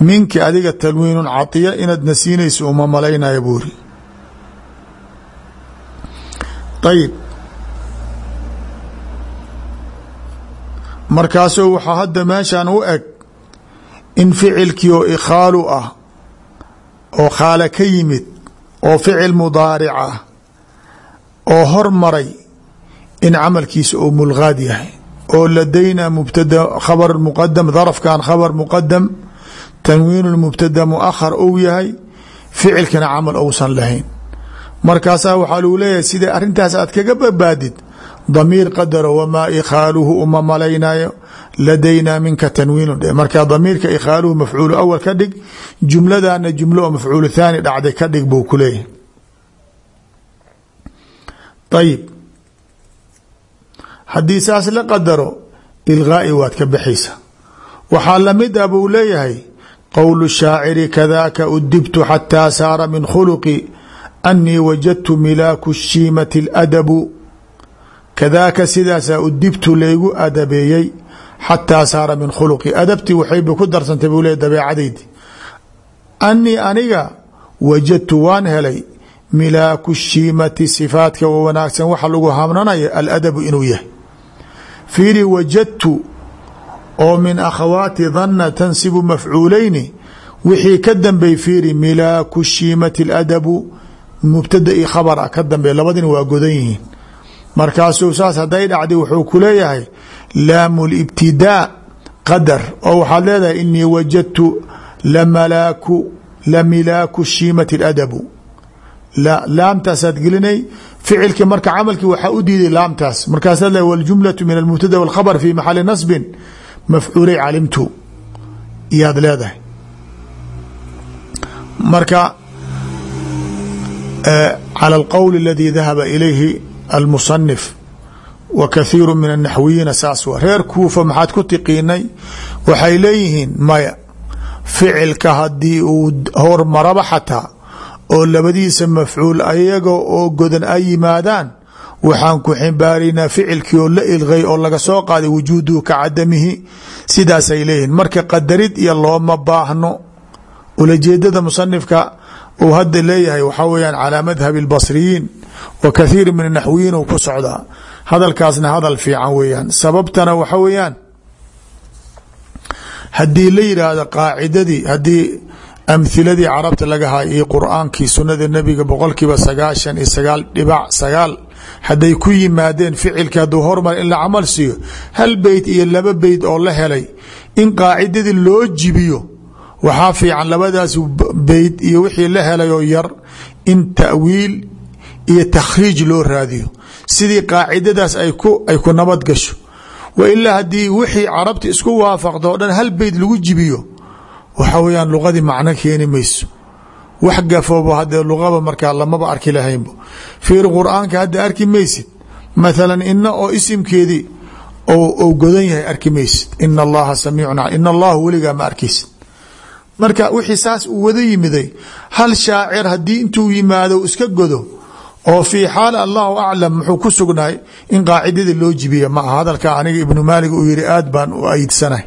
minki adiga tanwiinun cadiya inaad nasiinayso uma malaynaya buuri ayib markaasuu waxaa hadda meeshan u eg in ficilkii oo ikhaalu ah oo khaale ka yimid oo ficil mudaaric ah oo hormaray in camalkiisa uu mulgaad yahay oo ladayna mubtada khabar muqadam darafkan khabar muqadam tanwiin mubtada muahar ou yahay ficilkana camal ousan lahayn. Markaasaa waxaa lagu leeyahay sida arintaas aad kaga badbaadid damiir qadaro wamaa ikhaaluhu uma malaynayo ladayna minka tanwiinu dhe marka damiirka ikhaaluhu mafcuulu awal ka dhig jumladana jumlo oo mafcuulu thaani dhacday ka dhig buu ku leeyahay ayib haddii saas la qadaro ilgaai waad ka baxaysa waxaa la mid ah buu leeyahay qowlu shaaciri kadaaka udibtu xataa saara min khuluqi anii wajadtu milaaku shiimati ladabu kadaaka sidaasaa udibtu laygu adabeeyey xataa saara min khuluqi. Adabtii waxayba ku darsantay buu leey dabeecadaydi anii aniga wajadtu waan helay milaaku shiimati sifaadka wa wanaagsan. Waxa lagu hamnanayo aladabu inuu yahay. Fiiri wajadtu oo min akhawaati dhanna tansibu mafcuulayni wixii ka dambey fiiri milaaku shiimati aladabu mubtada i khabar a ka dambeey labadina waa godan yihiin markaasuu saas hadday dhacday wuxuu ku leeyahay laamu libtidaa qadar. Oo waxaad leedahay inii wajadtu lamalaaku lamilaaku shiimati aladabu. Laamtaasaad gelinay ficilki marka camalkii waxaa u diiday laamtaas. Markaasaad leedahay waljumlatu min almubtada walkhabar fi maxali nasbin mafcuulay calimtu. Iyaad leedahay. Marka calى alqowl aladi dahaba ilayhi almusanif wa kathiiru min annaxwiyiina saas wa reer kuufa maxaad ku tiqiinay waxay leeyihiin maya ficilka haddii uu hormaraba xataa oo labadiisa mafcuul ayaga oo godan ay yimaadaan waxaan ku ximbaaraynaa ficilkii oo la ilqay oo laga soo qaaday wujuuduhu ka cadamihi sidaasay leeyihiin marka qadarid iyo looma baahno ulajeedada musanifka uu hadda leeyahay waxaa weyaan calaa madhabi اlbasriyiin wa kathiiri min naxwiyiin uu ku socdaa hadalkaasna hadal fiican weeyaan. Sababtana waxa weeyaan. Haddii la yidhaahdo qaacidadii haddii amhiladii carabta laga hay iyo qur'aankii sunada nebiga boqolkiiba sagaashan iyo sagaal dhibac sagaal hadday ku yimaadeen ficilka hadduu hormar in la camal siiyo hal beyt iyo laba beyt oo la helay in qaacidadii loo jibiyo waxaa fiican labadaas beyt iyo wixii la helay oo yar in ta'wiil iyo takhriij loo raadiyo. Sidii qaacidadaas ay ku nabad gasho. Wa ilaa haddii wixii carabta isku waafaqda o dhan hal beyt lagu jibiyo waxa weyaan luqadii macno keeni mayso. Wax gafoobo hadee luqaba markaa lamaba arki lahaynbo fiir qur'aanka hadda arki maysid. Mathalan ina oo isimkeedii ou godan yahay arki maysid. Ina allaha samiicun ina allahu weligaa ma arkaysid marka wixii saas uu wada yimiday hal shaacir haddii intuu yimaado iska godo oo fii xaal allahu aclam muxuu ku sugnaay in qaacidadii loo jibiya. Ma aha hadalka aniga ibnu maalig uu yihi aad baan u ayidsanahay.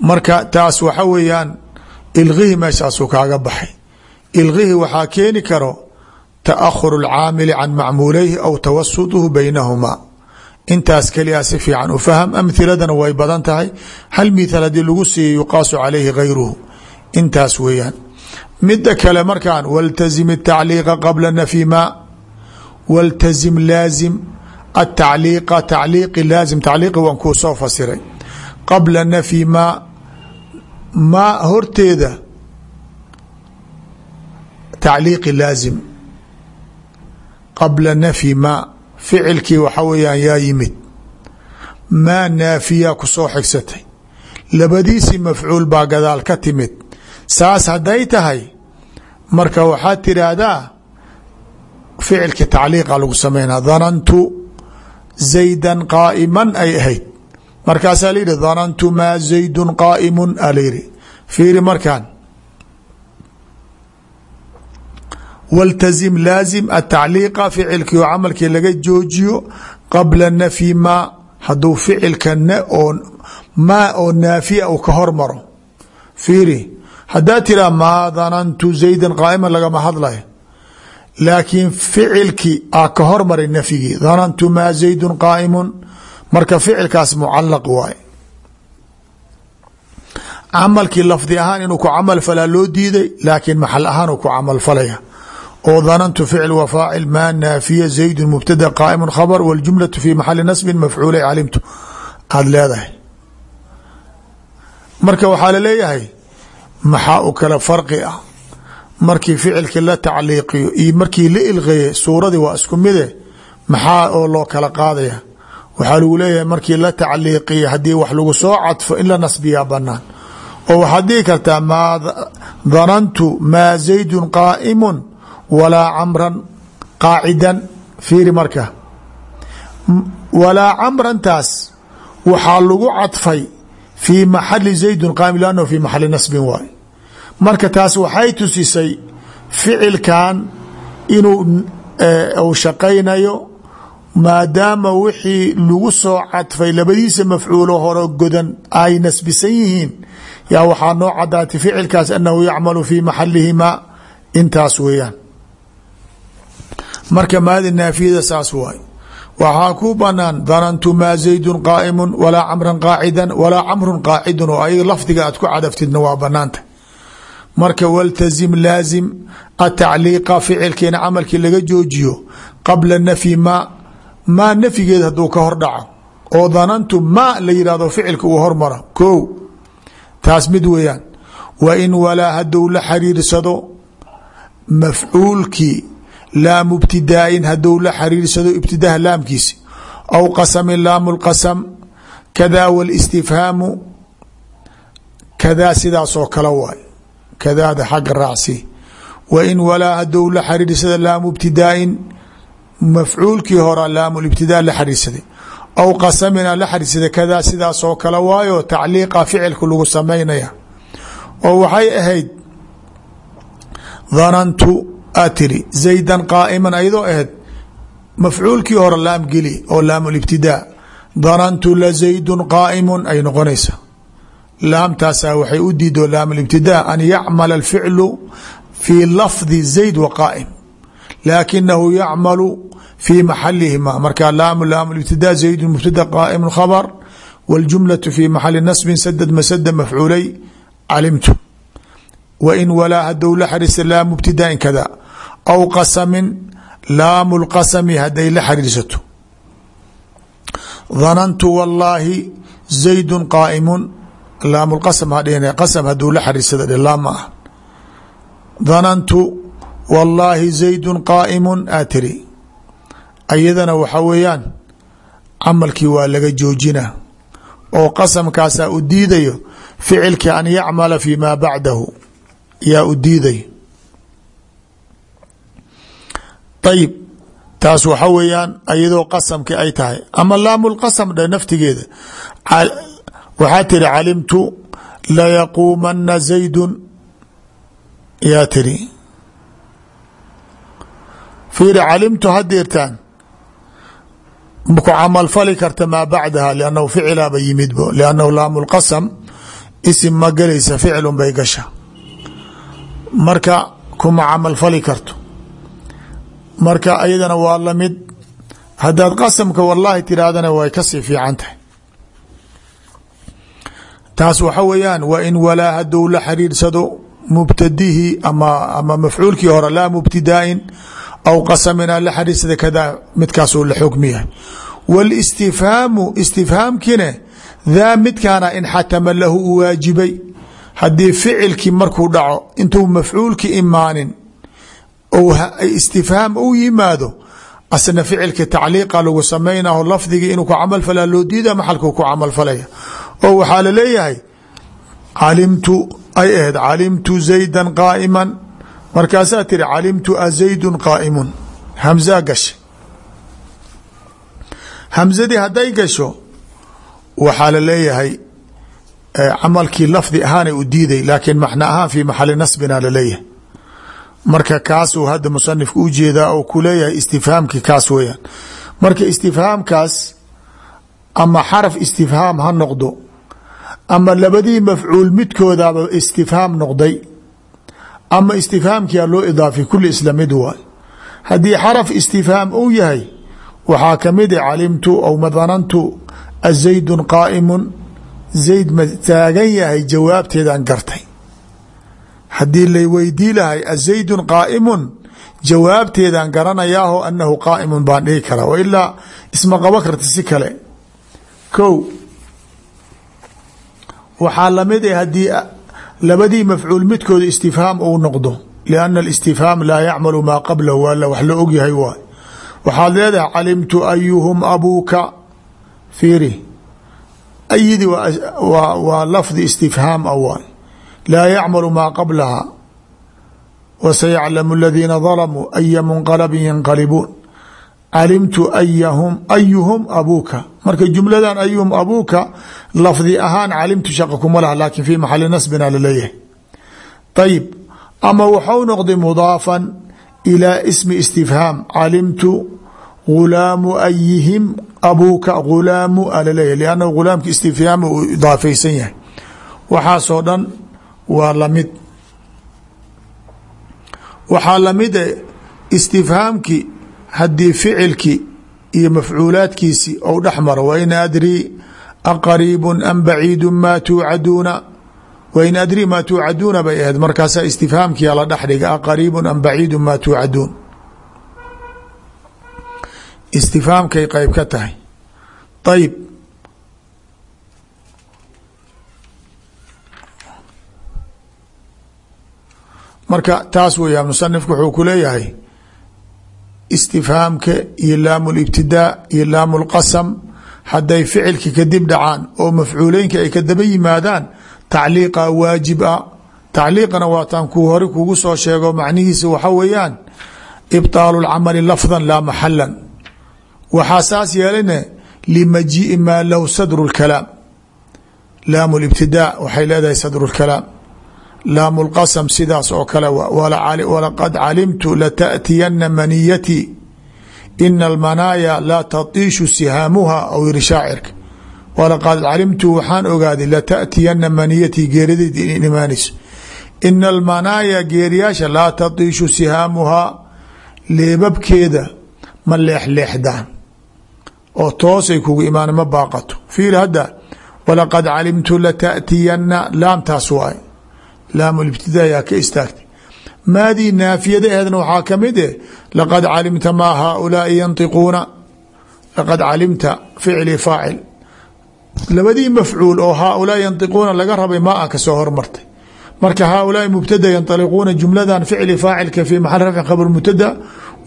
Marka taas waxa weeyaan ilqihi meeshaasuu kaaga baxay. Ilqihi waxaa keeni karo taahur اlcaamili can macmuuleyhi aw tawasuطuhu baynahumaa intaas keliyaa si fiican u fahm amhiladana way badan tahay. Hal haddii lagu siiya yuqaasu calayhi gayruhu intaas weeyaan mida kale markaan wاltazim الtacliiqa qabla nafyi ma wاltazim laazim atacliiqa tacliiqi laazim tacliiqi waan kuu soo fasiray qabla nafyi ma ma horteeda tacliiqi laazim qabla nafyi ma ficilkii waxa weeyaan yaa yimid maa naafiya ku soo xigsatay labadiisii mafcuul baa gadaal ka timid saas hadday tahay marka waxaad tiraahdaa ficilkii tacliiqa lagu sameynaa danantu zaydan qaa'iman ay ahayd. Markaasaa layihi danantu maa zaydun qaa'imun a layihi fiiri markaan wاltazim laazim atacliiqa ficilkii oo camalkii laga joojiyo qabla nafyi ma hadduu ficilka oo maa oo naafiya uu ka hormaro. Fiiri haddaad tiraa maa danantu zaydan qaa'iman lagama hadlayo. Laakiin ficilkii a ka hormaray nafyigii danantu maa zaydun qaa'imun. Marka ficilkaas mucalaq waaye camalkii lafdi ahaan inuu ku camal falaa loo diiday laakiin maxal ahaan ku camal falaya. Oo danantu ficil wa faacil maa naafiya zaydun mubtada qaa'imun khabr waljumlatu fi maxali nasbin mafcuulay calimtu. Aada leedahay. Marka waxaa la leeyahay maxaa u kale farqi ah? Markii ficilkii la tacliiqiyo iyo markii la ilqeeye suuradii waa isku mide maxaa oo loo kala qaadaya? Waxaa lagu leeyahay markii la tacliiqiya haddii wax lagu soo cadfo in la nasbiyaa banaan oo waxaad dhihi kartaa maa danantu maa zaydun qaa'imun walaa camran qaacidan fiiri marka. Walaa camrantaas waxaa lagu cadfay fii maxali zaydun qaa'im lannahu fii maxali nasbin waay marka taas waxay tusisay ficilkan inuu uu shaqaynayo maadaama wixii lagu soo cadfay labadiisa mafcuulo hore godan ay nasbisan yihiin yaa waxaa noo cadaatay ficilkaas anahu yacmalu fii maxalihima intaas weeyaan marka maadi naafiyada saas waay waxaa ku banaan danantu maa zaydun qaa'imu walaa camran qaacidan walaa camrun qaacidun oo ayaga lafdiga aad ku cadaftidna waa banaanta. Marka waltazim laazim atacliiqa ficilkiina camalkii laga joojiyo qabla nafyi ma maa nafyigeed hadduu ka hor dhaco oo danantu ma la yidhahdo ficilka uu hormara ko taas mid weeyaan. Wa in walaa la xariirsado mafcuulkii laamu ibtidaain hadduu la xariirsado ibtidaha laamkiisi. Aw qasamin laamu lqasam kada walistifhaamu kadaa sidaasoo kale waay. Kadaada xagga raacsi. Wa in walaa hadduu la xariirsado laamu ibtidaain mafcuulkii hora laamu ibtidaa la xariirsaday aw qasamina la xariirsada kadaa sidaasoo kale waayo tacliiqa ficilka lagu samaynaya. Oo waxay ahayd danantu aad tiri zaydan qaa'iman ayadoo ahayd mafcuulkii hore laam geli oo laam libtidaa danantu la zaydun qaa'imun ay noqonaysa. Laamtaasaa waxay u diido laam libtidaa an yacmala alficlu fii lafdi zayd wa qaa'im laakinahu yacmalu fii maxalihima marka laam laam ibtidaa zaydun mubtada qaa'imu khabr wاljumlaة fi maxali nasbin sadad masada mafcuulay calimtu. Wain walaa hadou la xariirsa laamu ibtidain kada aw qasamin laamu lqasami haday la xariirsato danantu wallaahi zaydun qaa'imun laamu lqasam hadhn qasam haduu la xariirsada laam ma ah danantu wallaahi zaydun qaa'imun aa ayadana waxaa weeyaan camalkii waa laga joojina oo qasamkaasaa u diidayo ficilki an yacmala fi ma bacdahu yaa u diidayo ayib taas waxa weeyaan ayadoo qasamki ay tahay ama laamulqasam dhe naftigeeda waxaa tiri calimtu layaquumana zaydun yaa tiri fiiri calimtu hadeertaan maku camalfali karta maa bacdaha liannahu ficilaaba yimidbo liannahu laamu lqasam isim ma gelaysa ficilun bay gasha marka kuma camalfali karto marka ayadana waa la mid haddaad qasamka wallaahi tirahdana way ka sii fiican tahay. Taas waxa weeyaan waa in walaa haduu la xiriirsado mubtadihi ama mafcuulkii hore laa mubtidaain aw qasamina la xariirsada kadaa midkaasuu la xukmiyahay wاlistifhaamu istifhaamkine daa midkaana in xatama lahu u waajibay. Haddii ficilkii markuu dhaco intuu mafcuulki imaanin istifhaam u yimaado asna ficilka tacliiqa lagu samaynaho lafdigii inuu ku camal falaa loo diida maxalkuu ku camal falaya. Oo waxaa la leeyahay calimtu ay ahayd calimtu zayda qaa'ima markaasaa tiri calimtu azaydu qaa'imun. Hamzaa gashay. Hamzadii hadday gasho waxaa la leeyahay camalkii lafdi ahaanay u diiday laakiin macno ahaan fii maxali nasbina la leeyahay marka kaasuu hadda musanifku u jeedaa oo ku leeyahay istifhaamkii kaas weeyaan. Marka istifhaamkaas ama xaraf istifhaam ha noqdo ama labadii mafcuul midkoodaba istifhaam noqday ama istifhaamkia loo idaafiy kuli isla mid waay. Haddii xaraf istifhaam uu yahay waxaa ka mid a calimtu aw madanantu azaydun qaa'imun zayd ma taagan yahay jawaabteedaan gartay haddii lay weydii lahay azaydun qaa'imun? Jawaabteedaan garanayaaho anahu qaa'imun baan dhihi karaa wa ilaa isma qabo karta si kale. Ko waxaa la mid a haddii labadii mafcuul midkooda istifhaam uu noqdo lianna alistifhaam laa yacmalu maa qablahu waa wax la ogyahay waay. Waxaad leedahay calimtu ayuhum abuuka? Fiiri. Ayidi waa lafdi istifhaam a waay laa yacmalu maa qablaha wasayaclamu aladiina dalamuu aya munqalabin yanqalibuun calimtu ayahum ayuhum abuuka marka jumladan ayuhum abuuka lafdi ahaan calimtu shaqa kuma laha laakin fi maxali nasbina la leeyahay ayib ama waxau noqday mudaafan ilaa ismi istifhaam calimtu gulaamu ayihim abuuka gulaamu alaleeyahy liannahu gulaamka istifhaam uu idaafaysan yahay waxaasoo dhan waa la mid waxaa lamida istifhaamki haddii ficilki iyo mafcuulaadkiisi ou dhex maro. Wain adrii aqariibu am baciidu maa tuucaduuna. Wain adrii maa tuucaduuna bay ahayd. Markaasaa istifhaamkiya la dhex dhiga aqariibu am baciidu maa tuucaduun. Istifhaamkay qeyb ka tahay. Ayib marka taas weyaa musanifku wuxuu ku leeyahay istifhaamka iyo laamu libtidaa iyo laamu lqasam hadday ficilki kadib dhacaan oo mafcuuleynka ay kadaba yimaadaan tacliiqa waajib a tacliiqana waataan ku hore kugu soo sheego macnihiisa waxa weeyaan ibطaalu lcamali lafdan laa maxalan waxaa saas yeelane limajii'i maa lahu sadru اlkalaam laamu libtidaa waxay leedahay sadru اlkalaam laamu lqasm sidaas oo kale walaqad calimtu lataأtiyana maniyatii ina almanaaya laa tatiishu sihaamuha ou yihi shaacirka walaqad calimtu waxaan ogaaday lataأtiyana maniyatii geeridayda in imaanayso ina almanaaya geeriyaasha laa tatiishu sihaamuhaa leebabkeeda ma leexleexdaan oo toosay kugu imaan ma baaqato fiir hadda walaqad calimtu lataأtiyana laamtaas waay laamulibtida yaa ka istaagtay. Maadii naafiyadaheedna waxaa ka mid eh laqad calimta maa haaulaai yantiquuna laqad calimta ficli faacil. Labadii mafcuul oo haaulaai yantiquuna laga rabay maa a ka soo hormartay. Marka haaulaai mubtada yanaliquuna jumladan ficli faacilka fii maxal rafcin khabr mubtada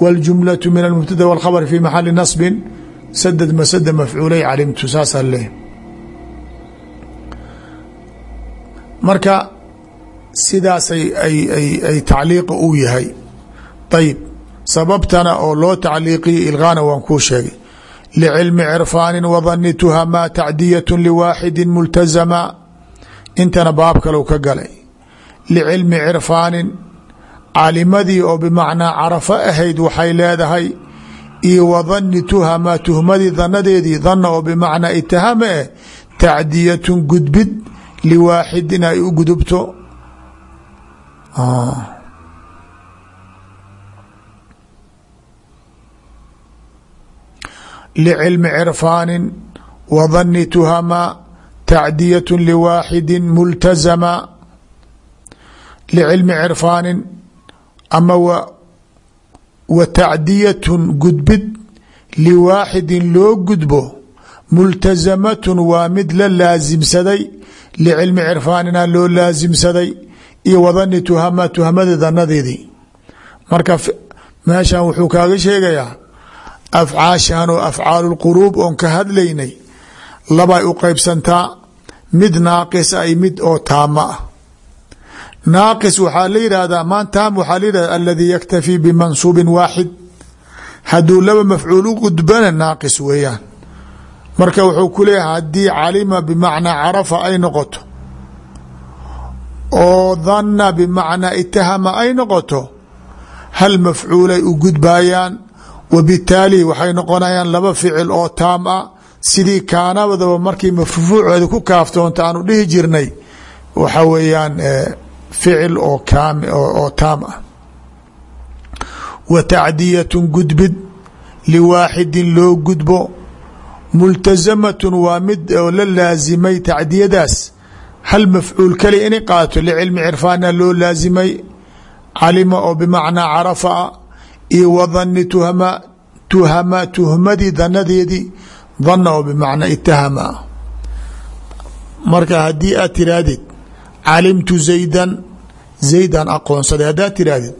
waljumlatu min almubtada walkhabr fii maxali nasbin sadad masada mafcuulay calimtu saasaa leeyahy sidaasay ay tacliiqa u yahay. Ayib sababtana oo loo tacliiqiya ilgaana waan kuu sheegay. Licilmi cirfaani wadanituha ma tacdiyaة liwaaxidi multazama. Intana baab kale ka galay. Licilmi cirfaanin caalimadii oo bimacnaa carafo ahayd waxay leedahay iyo wadani tuhama tuhmadii danadeedii dana oo bimacnaa itahama eh tacdiyatun gudbid liwaaxidin ay u gudubto licilmi cirfaanin wadani tuhama tacdiyaة liwaaxidi multazama licilmi cirfaanin ama tacdiyatun gudbid liwaaxidin loo gudbo multazamatun waa mid la laasimsaday licilmi cirfaanina loo laasimsaday iyo wadani tuhama tuhamada danadeedii marka meeshan wuxuu kaaga sheegayaa afcaashan oo afcaalu lquruub oon ka hadlaynay labay u qeybsantaa mid naaqis ay mid oo taama ah. Naaqis waxaa la yidhaahdaa maan taam waxaa la yidhahda aladii yaktafii bimansuubin waaxid. Hadduu laba mafcuul u gudbana naaqis weeyaan. Marka wuxuu ku leeyahay haddii calima bimacnaa carafa ay noqoto oo dhanna bimacnaa itahama ay noqoto hal mafcuulay u gudbayaan wabitaali waxay noqonayaan laba ficil oo taam ah sidii kaanabadaba markii mafruuceeda ku kaaftoonta aanu dhihi jirnay waxa weeyaan ficil oo oo taam ah. Wa tacdiyatun gudbid liwaaxidin loo gudbo multazamatun waa mid oo la laasimay tacdiyadaas hal mafcuul kali inay qaato licilmi cirfaana loo laasimay calima oo bimacnaa carafa iyo wadani tuhama tuhama tuhmadii danadeedii dana oo bimacnaa itahama ah marka haddii aad tiraahdid calimtu zaydan zaydan aqoonsaday haddaad tiraahdid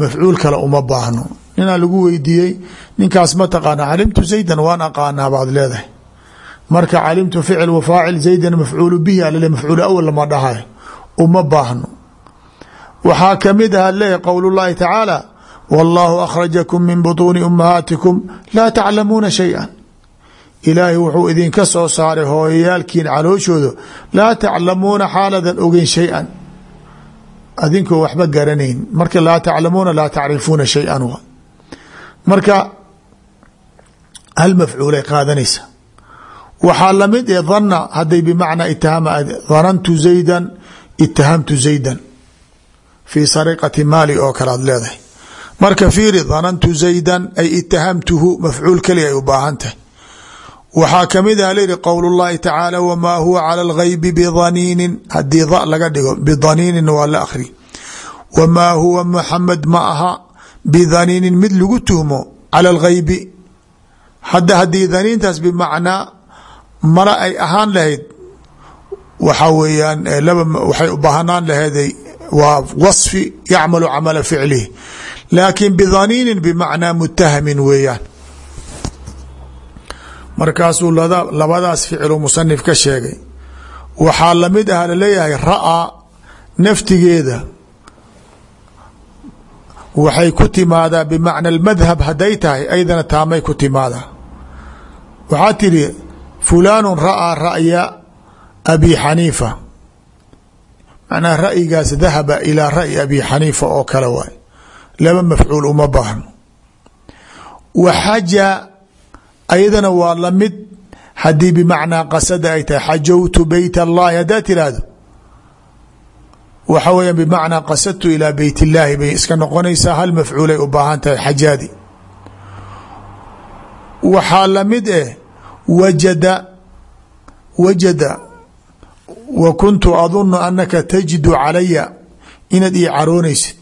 mafcuul kale uma baahno ninaa lagu weydiiyey ninkaas ma taqaana calimtu zaydan waan aqaanaa baad leedahay marka calimtu ficil wa faacil zaydan mafcuulu bihi alale mafcuul awal lama dhahayo uma baahno. Waxaa ka mid aha leeyahy qowl llahi tacaala wallaahu akhrajakum min butuuni ummahaatikum laa taclamuuna shay-an. Ilaahay wuxuu idinka soo saaray hooyayaalkiin calooshooda laa taclamuuna xaaladan ogeyn shay-an. Adinkoo waxba garanayn marka laa taclamuuna laa tacrifuuna shay-an marka hal mafcuulay qaadanaysa waxaa la mid ee dhanna hadday bimacnaa itihama dhanantu zaydan itahamtu zaydan. Fii sariqati maali oo kale aad marka fiiri dhanantu zaydan ay itahamtuhu mafcuul keliga ay u baahan tahay. Kamid ah layihi qowl llahi tacaala wamaa huwa cala alghaybi bidaniinin haddii da laga dhigo bidaniinin waa la akhri wamaa huwa muxamed ma aha bidaniinin mid lagu tuhmo cala alghaybi. Hadda haddii daniintaas bimacnaa mala ay ahaan lahayd waxaa weeyaan laba waxay u baahnaan laheeday waa waصfi yacmalu camala ficlihi. Laakin bidaniinin bimacnaa mutahamin weeyaan. Markaasuu labadaas ficilu musanif ka sheegay. Waxaa la mid ah la leeyahay ra'a naftigeeda. Waxay ku timaadaa bimacna almadhab hadday tahay aydana taamay ku timaadaa. Waxaa tidhi fulaanu ra'aa ra'ya abi xaniifa. Macnaha ra'yigaas dahaba ilaa ra'yi abi xaniifa oo kale waay. Laba mafcuul uma baahno. Waxaja ayadana waa la mid haddii bimacnaa qasada ay tahay xajowtu beyt allahi haddaad tiraahdo waxa weya bimacnaa qasadtu ilaa beyt illaahi bay iska noqonaysaa hal mafcuulay u baahan tahay xajaadi. Waxaa la mid eh wajada wajada wa kuntu adunu anaka tajidu calaya inaad ii caroonaysid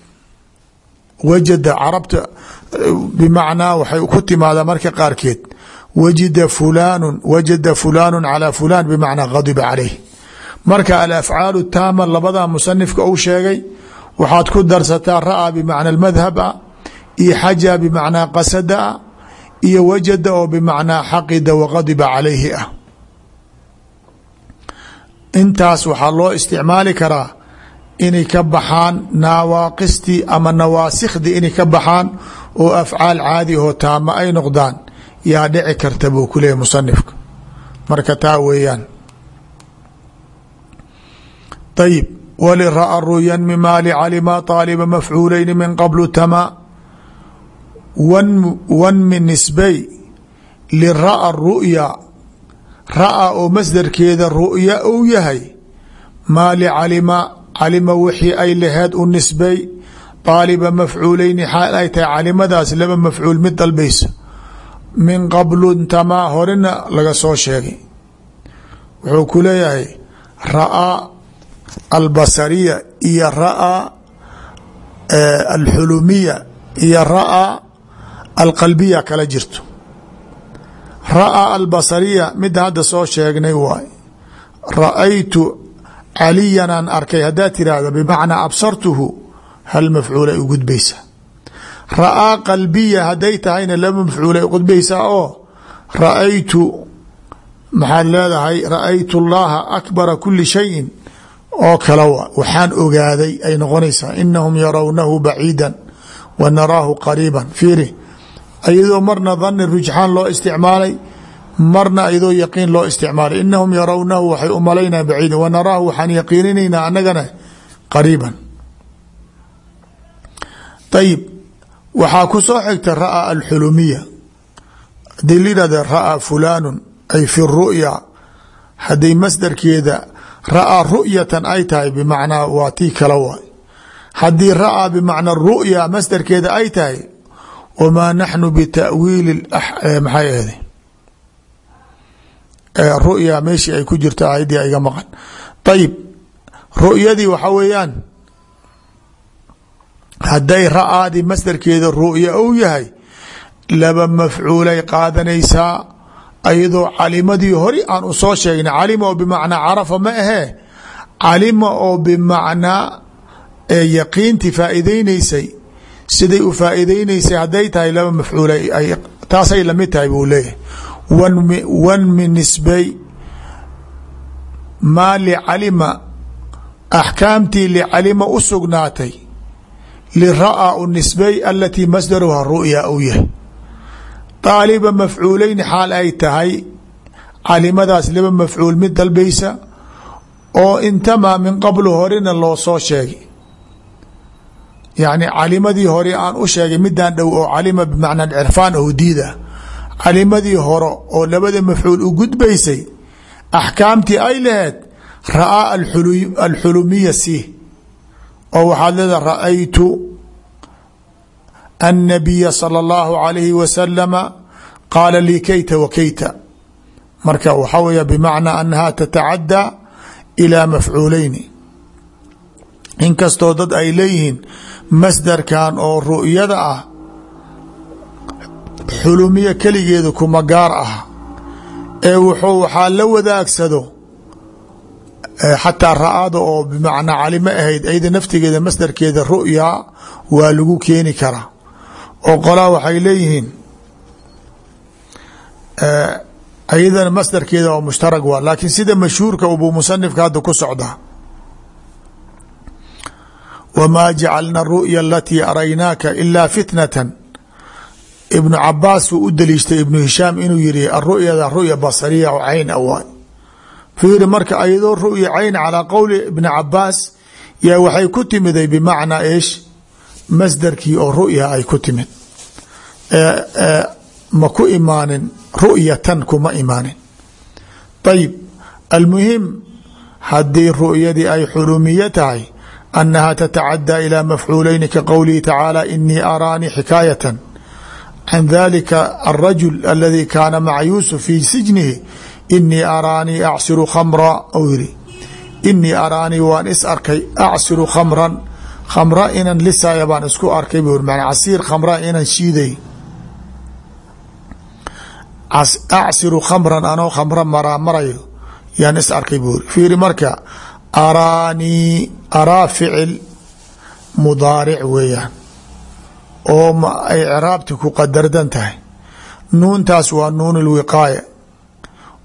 wajada carabta bimacnaa waxay ku timaadaa marka qaarkeed. wajida fulaanu wajada fulaanu calaa fulaan bimacnaa gadiba caleyh marka alafcaalu taama labada musanifka uu sheegay waxaad ku darsataa ra'aa bimacna madhab a iyo xaja qasada iyo wajada oo bimacnaa xaqida waqadiba calayhi ah. Intaas waxaa loo isticmaali karaa inay ka baxaan nawaaqistii ama nawaasikhdii inay ka baxaan oo afcaal caadi oo taama ay noqdaan. Yaa dhici karta buu ku leeyahy musanifka. Marka taa weeyaan. Ayib walira'a ruyan mima licalima طaaliba mafcuulayni min qablu wan min nisbay lira'a ru'ya ra'a oo masdarkeeda ru'ya uu yahay. Maa licalima calima wixii ay laheed u nisbay طaaliba mafcuulayni xaal ay tahay calimadaas laba mafcuul mid dalbaysa. Min qablu tamaa horena laga soo sheegay. Wuxuu ku leeyahay ra'aa albasariya iyo ra'aa alxulumiya iyo ra'aa alqalbiya kala jirto. Ra'aa albasariya midda hadda soo sheegnay waay. Ra'aytu caliyan aan arkay haddaad tiraahdo bimacnaa absartuhu hal mafcuul ay u gudbaysa ra'aa qalbiya hadday tahayna laba mafcuul ay gudbaysaa oo ra'aytu maxaad leedahay ra'aytu allaha akbara kuli shayin oo kale wa waxaan ogaaday ay noqonaysaa inahum yarawnahu baciida wa naraahu qariiba fiiri iyadoo marna dani rujxaan loo isticmaalay marna iyadoo yaqiin loo isticmaalay. Inahum yarawnahu waxay u malaynaa baciida wa naraahu waxaan yaqiininaynaa annagana qariiban. Ayib waxaa ku soo xigta ra'aa alxulumiya haddii la yihahda ra'aa fulaanu ay fi ru'ya hadday masdarkeeda ra'aa ru'yatan ay tahay bimacnaa waa tii kala waay. Haddii bimacna ru'ya masdarkeeda ay tahay wamaa naxnu bita'wiili maxay ahde ru'ya meeshii ay ku jirta ayaddii iga maqan. ayib ru'yadii waxa weeyaan. hadday ra'aadii masdarkeeda ru'ya uu yahay laba mafcuulay qaadanaysaa ayadoo calimadii hori aan u soo sheegnay. calima oo bimacnaa carafa ma ahee? calima oo bimacnaa yaqiinti faa'iideyneysay siday u faa'iideyneysay hadday tahay laba mafcuul taasay la mid tahay buu leeyahay. Wan min nisbay maa licalima axkaamtii licalima u sugnaatay lira'aa u nisbay alatii masdaruha ru'ya uu yahay. Daaliba mafcuuleyn xaal ay tahay calimadaas laba mafcuul mid dalbaysa oo intamaa min qablu horena loo soo sheegay yani calimadii hore aan u sheegay midaan dhow oo calima bimacnaa cirfaan oo diida. Calimadii hore oo labada mafcuul u gudbaysay axkaamtii ay laheed ra'aa alxulumiya si oo waxaad leeda ra'aytu annabiya sala allahu alayhi wasalama qaala lii kayta wa kayta. Marka waxaa wey bimacnaa annaha tatacaddaa ilaa mafcuuleyni inkastoo dad ay leeyihiin masdarkan oo ru'yada ah xulumiya keligeeda kuma gaar ah. Ee wuxuu waxaa la wadaagsado xataa ra'ada oo bimacnaa calimo ahayd ayada naftigeeda masdarkeeda ru'ya waa lagu keeni karaa. Oo qolaa waxay leeyihiin ayadana masdarkeeda oo mushtarag waa laakiin sida mashhuurka buu musanifka hadda ku socdaa wamaa jacalna ru'ya alatii araynaaka ilaa fitnatan ibnu cabaas uu u daliishtay ibnu hishaam inuu yihi aru'yada ru'ya basariya oo cayn a waay fiiri marka ayadoo ru'ya cayn calaa qowli ibni cabaas yaa waxay ku timiday bimacnaa ish masdarkii oo ru'ya ay ku timid. Ma ku imaanin ru'yatan kuma imaanin. Ayib almuhim haddii ru'yadii ay xulumiye tahay annaha tatacadى ilى mafcuuleyni ka qowlihi tacaala inii araanii xikaayatan can dalika alrajul aladi kaana maca yuusuf fii sijnihi inii araanii acsiru khamra ou yiri inii araanii waan is arkay acsiru khamran khamra inan lisaya baan isku arkay bu man casiir khamra inan shiiday acsiru khamran anoo khamra maraa marayo yaan is arkay buu iri fiiri marka araanii araa ficil mudaaric weeyaan oo ay ciraabti ku qadardan tahay nuuntaas waa nuun اlwiqaaya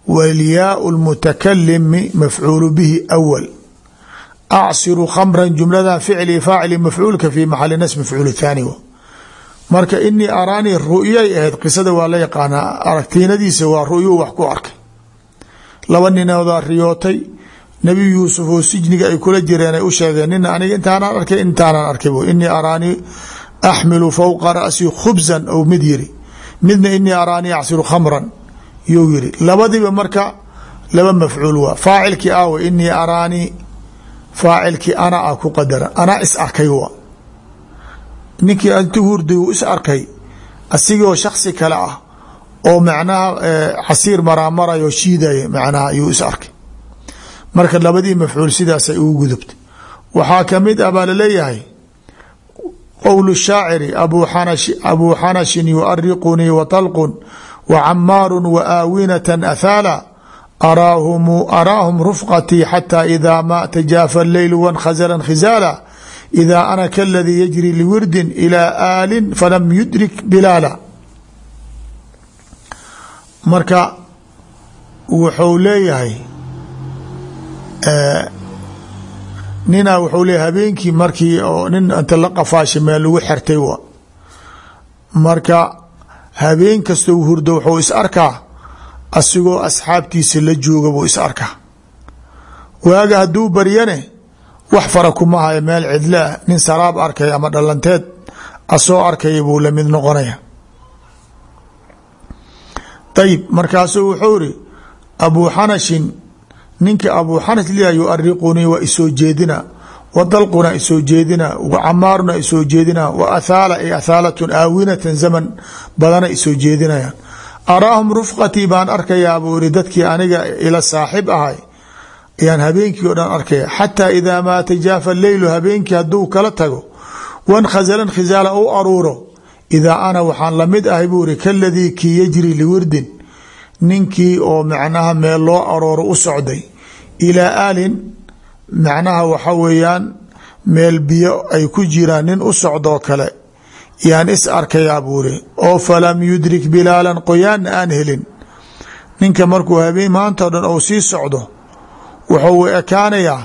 walyaau lmutakalimi mafcuulu bihi awal acsiru khamran jumladan ficli faacili mafcuulka fi maxali nas mafcuul thaani marka inii araanii ru'yay ahayd qisada waa la yaqaanaa aragtiinadiisa waa ru'yuu wax ku arkay laba ninoodaa riyootay nebi yuusuf oo sijniga ay kula jireen ay u sheegeen nina aniga intaanaan arkay intaanaan arkay inii araanii axmilu fowqa ra'si khubsan ou mid midna inii araanii acsiru khamran yuu yiri marka laba mafcuul waa. Faacilkii awe inii araanii faacilkii ana ah ku qadaran anaa is arkay wa ninkii intu hurday is arkay asigoo shaksi kale ah oo macnaha casiir maraamarayo shiidaya macnaha yuu is arkay marka labadii mafcuul sidaasay ugu gudubta waxaa ka mid ah baa la leeyahay qowl shaaciri abuu xanashin yuariqunii watalqun wacamaaru waaawinatan athaala araahum rufqatii xataa idaa ma tajaafa leylu wankhasalan khisaala idaa ana kaladii yajri liwirdin ilaa aalin falam yudrik bilaala. Marka wuxuu leeyahay nina wuxuu leeyahy habeenkii markii oo nin inta la qafaashay meel lagu xertay wa. Marka habeen kastoo hurdo wuxuu is arkaa. Asigoo asxaabtiisa la jooga buu is arkaa. Waaga hadduu baryane wax fara kuma hayo meel cidlaah nin saraab arkay ama dhalanteed asoo arkaya buu la mid noqonaya. Ayib markaasuu wuxuu iri abuu xanashin ninka abuu xanas liya yuariqunii waa isoo jeedina wa dalquna isoo jeedina wa camaaruna isoo jeedina wa athaala ay athaalatun aawinatan zaman badana isoo jeedinayaan araahum rufqatii baan arkayaa buu iri dadkii aniga ila saaxib ahay ayaan habeenkii o dhan arkaya xataa idaa maa tajaafa leylu habeenkii hadduu kala tago wankhazalan khizaala u aruuro idaa ana waxaan la mid ahay buu kii yajri liwirdin ninkii oo macnaha meel loo arooro u socday. Ilaa aalin macnaha waxa weeyaan meel biyo ay ku jiraan nin u socdoo kale. Yaan is arkayaa buuri. Oo falam yudrik bilaalan qoyaanna aan helin. Ninka markuu habeen maanta o dhan ou sii socdo wuxuu ekaanayaa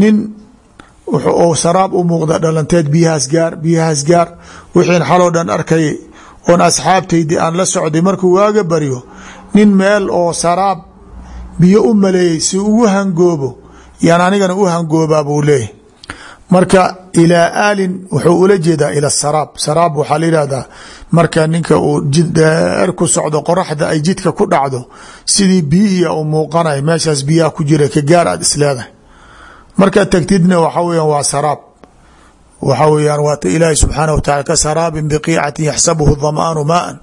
nin ou saraab u muuqda dhalanteed biyahaas gaar biyahaas gaar. Wixiin xaloo dhan arkayay oon asxaabtaydii aan la socday markuu waaga baryo nin meel oo saraab biyo u maleeyey si ugu hangoobo yaan anigana u hangoobaa buu leeyahy marka ilaa aalin wuxuu ula jeedaa ila saraab. Saraab waxaa la yihahdaa marka ninka uu dheer ku socdo qoraxda ay jidka ku dhacdo sidii biyihii u muuqanay meeshaas biyaha ku jira ka gaar aad isleedahay markaad tagtidna waxa weyan waa saraab waxa weyaan waata ilaahi subxaanah wa tacala ka saraabin biqiicatin yaxsabuhu damaanu maaan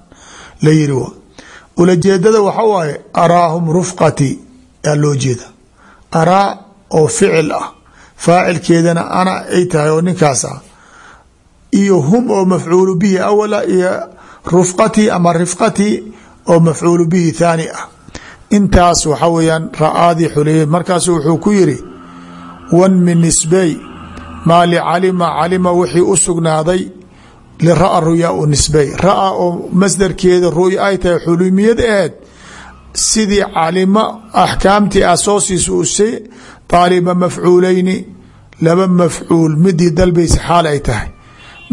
la yiri ulajeedada waxa waaye araahum rufqati aa loo jeeda. Araa oo ficil ah. Faacilkeedana ana ay tahay oo ninkaas ah. Iyo hum oo mafcuulu bihi awala iyo rufqatii ama rifqatii oo mafcuulu bihi thaani ah. Intaas waxa weeyaan ra'aadii xuleeyey ku yiri wan min nisbey maa licalima calima wixii u sugnaaday lira ruyaa u nisbey ra'a oo masdarkeeda ruya ay tahay xulumiyad aheed. Sidii calima axkaamtii asoosiis use taaliba mafcuuleyni laba mafcuul midii dalbaysa xaal ay tahay.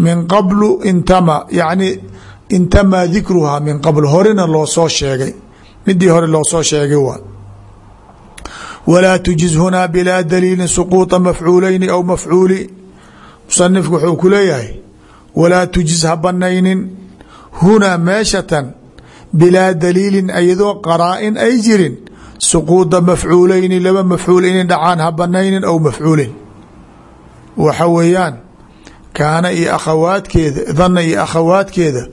Min qablu intama yacni intamaa dikruhaa min qabl horena loo soo sheegay. Midii hore loo soo sheegay waa walaa tujiz hunaa bilaa daliilin suquuطa mafcuulayni aw mafcuuli musanifku wuxuu ku leeyahay walaa tujiz ha banaynin hunaa meeshatan bilaa daliilin iyadoo qaraa-in ay jirin suquuda mafcuulayni laba mafcuul inay dhacaan ha banaynin aw mafcuulin waxa weeyaan kaana iyo akhawaadkeeda dhanna iyo akhawaadkeeda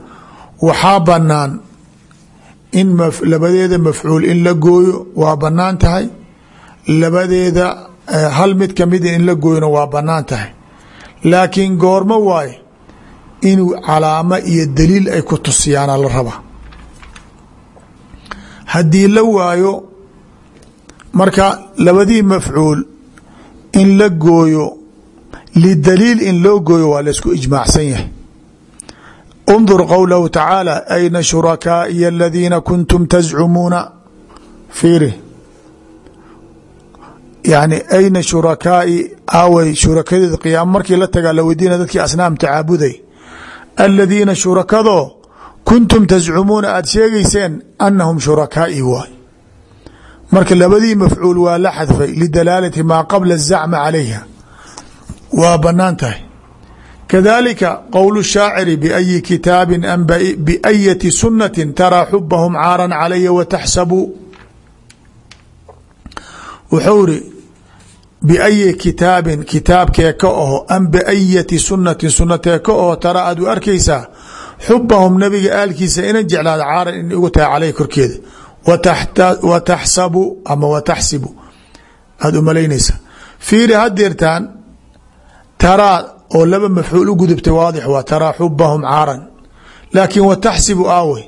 waxaa banaan in labadeeda mafcuul in la gooyo waa bannaan tahay labadeeda hal mid kamida in la gooyona waa bannaan tahay. Laakiin goormo waaye inuu calaamo iyo daliil ay ku tusiyaana la rabaa haddii la waayo marka labadii mafcuul in la gooyo lidaliil in loo gooyo waa laysku ijmaacsan yahay. Undur qowlahu tacaala ayna shurakaaiya aladiina kuntum tazcumuuna? Fiiri yani ayna shurakaai aaway shurakadeeda qiyaamo markii la tagaa la weydiina dadkii asnaam tacaabuday. Aladiina shurakadoo kuntum tazcumuuna aada sheegayseen anahum shurakaai waay marka labadii mafcuul waa la xadfay lidalaalati maa qabla azacma calayha. Waa bannaan tahay. Kadalika qowl shaaciri biayi kitaabin am biayati sunati taraa xubahum caaran calaya wataxsabu wuxuu iri biayi kitaabin kitaabkee ka aho am biayati sunatin sunatee ka aho taraa aad u arkaysaa xubahum nabiga aalkiisa inan jeclaada caaran in ugu tahay caleyh korkeeda. Wa taxsabu ama wa taxsibu. Aada u malaynaysaa fiiri hadeertaan taraa oo laba mafcuul u gudubtay waadix waa taraa xubahum caaran. Laakiin wa taxsibu aawey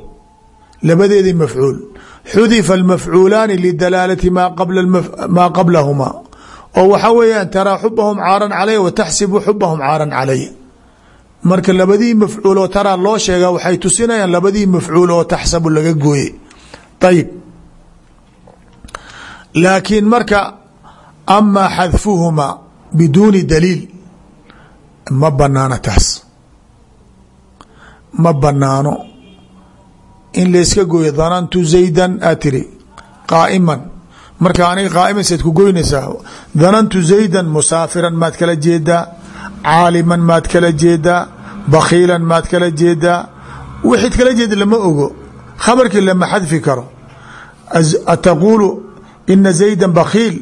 labadeedii mafcuul xudifa almafcuulaani lidalaalati maa qablahumaa oo waxaa weeyaan taraa xubahum caaran calaya wa taxsibu xubahum caaran calaya marka labadii mafcuul oo taraa loo sheegaa waxay tusinayaan labadii mafcuul oo taxsabu laga gooye ayib laakiin marka amaa xadfuhumaa biduuni daliil ma banaano taas. Ma banaano in layska gooyo danantu zaydan aa tiri qaaiman. Marka aniga qaaiman saad ku goynaysaa danantu zaydan musaafiran maad kala jeedaa caaliman maad kala jeedaa bakhiilan maad kala jeedaa. Wixid kala jeeda lama ogo khabarkii lama xadfi karo. Ataquulu ina zaydan bakhiil.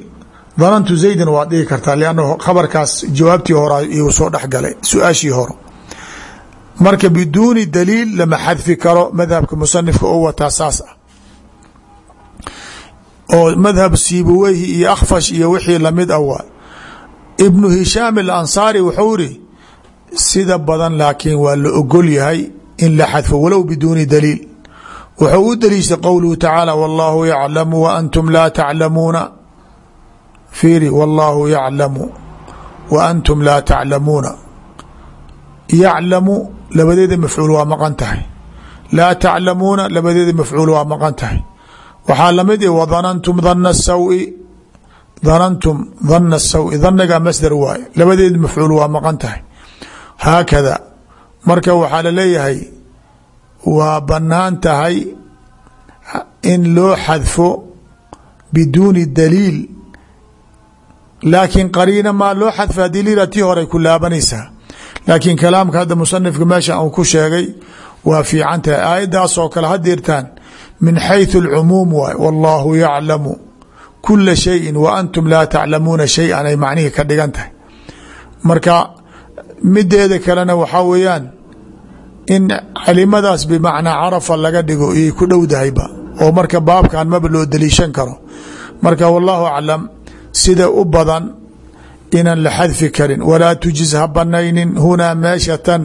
Danantu zaydan waad dhigi kartaa lannahu khabarkaas jawaabtii hora iyu soo dhexgalay su'aashii hore marka biduuni daliil lama xadfi karo madhabka musanifka oo wataa saas ah. oo madhab siibaweyhi iyo akhfash iyo wixii la mid ah waa. Ibnu hishaam alansaari wuxuu iri sida badan laakiin waa la ogol yahay in la xadfo walow biduuni daliil. Wuxuu u daliishay qowluhu tacaala wallaahu yaclamu wa antum laa taclamuuna. Fiiri wallaahu yaclamu wa antum laa taclamuuna. Yaclamu labadeeda mafcuul waa maqan tahay. Laa taclamuuna labadeeda mafcuul waa maqan tahay. Waxaa la mid i wadanantum dana sawi danantum dana sawi. Danagaa masdar waaye. Labadeeda mafcuul waa maqan tahay. Haakada marka waxaa la leeyahay waa bannaan tahay in loo xadfo biduuni daliil. Laakiin qariina maa loo xadfa haddii lira tii horay ku laakiin kalaamka hadda musanifka meesha uu ku sheegay waa fiican tahay aayaddaasoo kale hadirtaan min xayثu اlcumuum waay wاllahu yaclamu kula shayin wa antum laa taclamuuna shay-an ay macnihii ka dhigan tahay marka mideeda kalena waxaa weeyaan in calimadaas bimacnaa carafa laga dhigo iyay ku dhowdahayba oo marka baabkan maba loo daliishan karo marka wallahu aclam sida u badan inaan la xadfi karin. Walaa tujiz ha banaynin. Hunaa meeshatan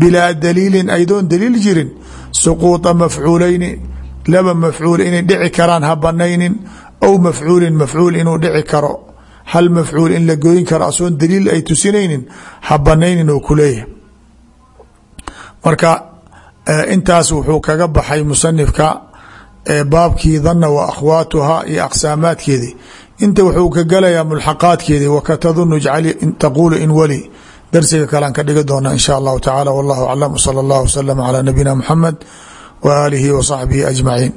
bilaa daliilin. Aydoon daliil jirin. Suquuطa mafcuulayni. Laba mafcuul inay dhici karaan ha banaynin. Aw mafcuulin mafcuul inuu dhici karo. Hal mafcuul in la goyin karo asoon daliil ay tusinaynin ha banaynin oo kuleeyahay marka intaas wuxuu kaga baxay musanifka baabkii dana wa akhwaatuhaa iyo aqsaamaadkeedii inta wuxuu ka galayaa mulxaqaadkeedii wakatadunu taquulu in weli darsiga kalean ka dhigi doona in sha allahu tacala wallahu aclam. Wsala allahu waslama calaa nabiyina muxamed wa aalihi wa saxbihi ajmaciin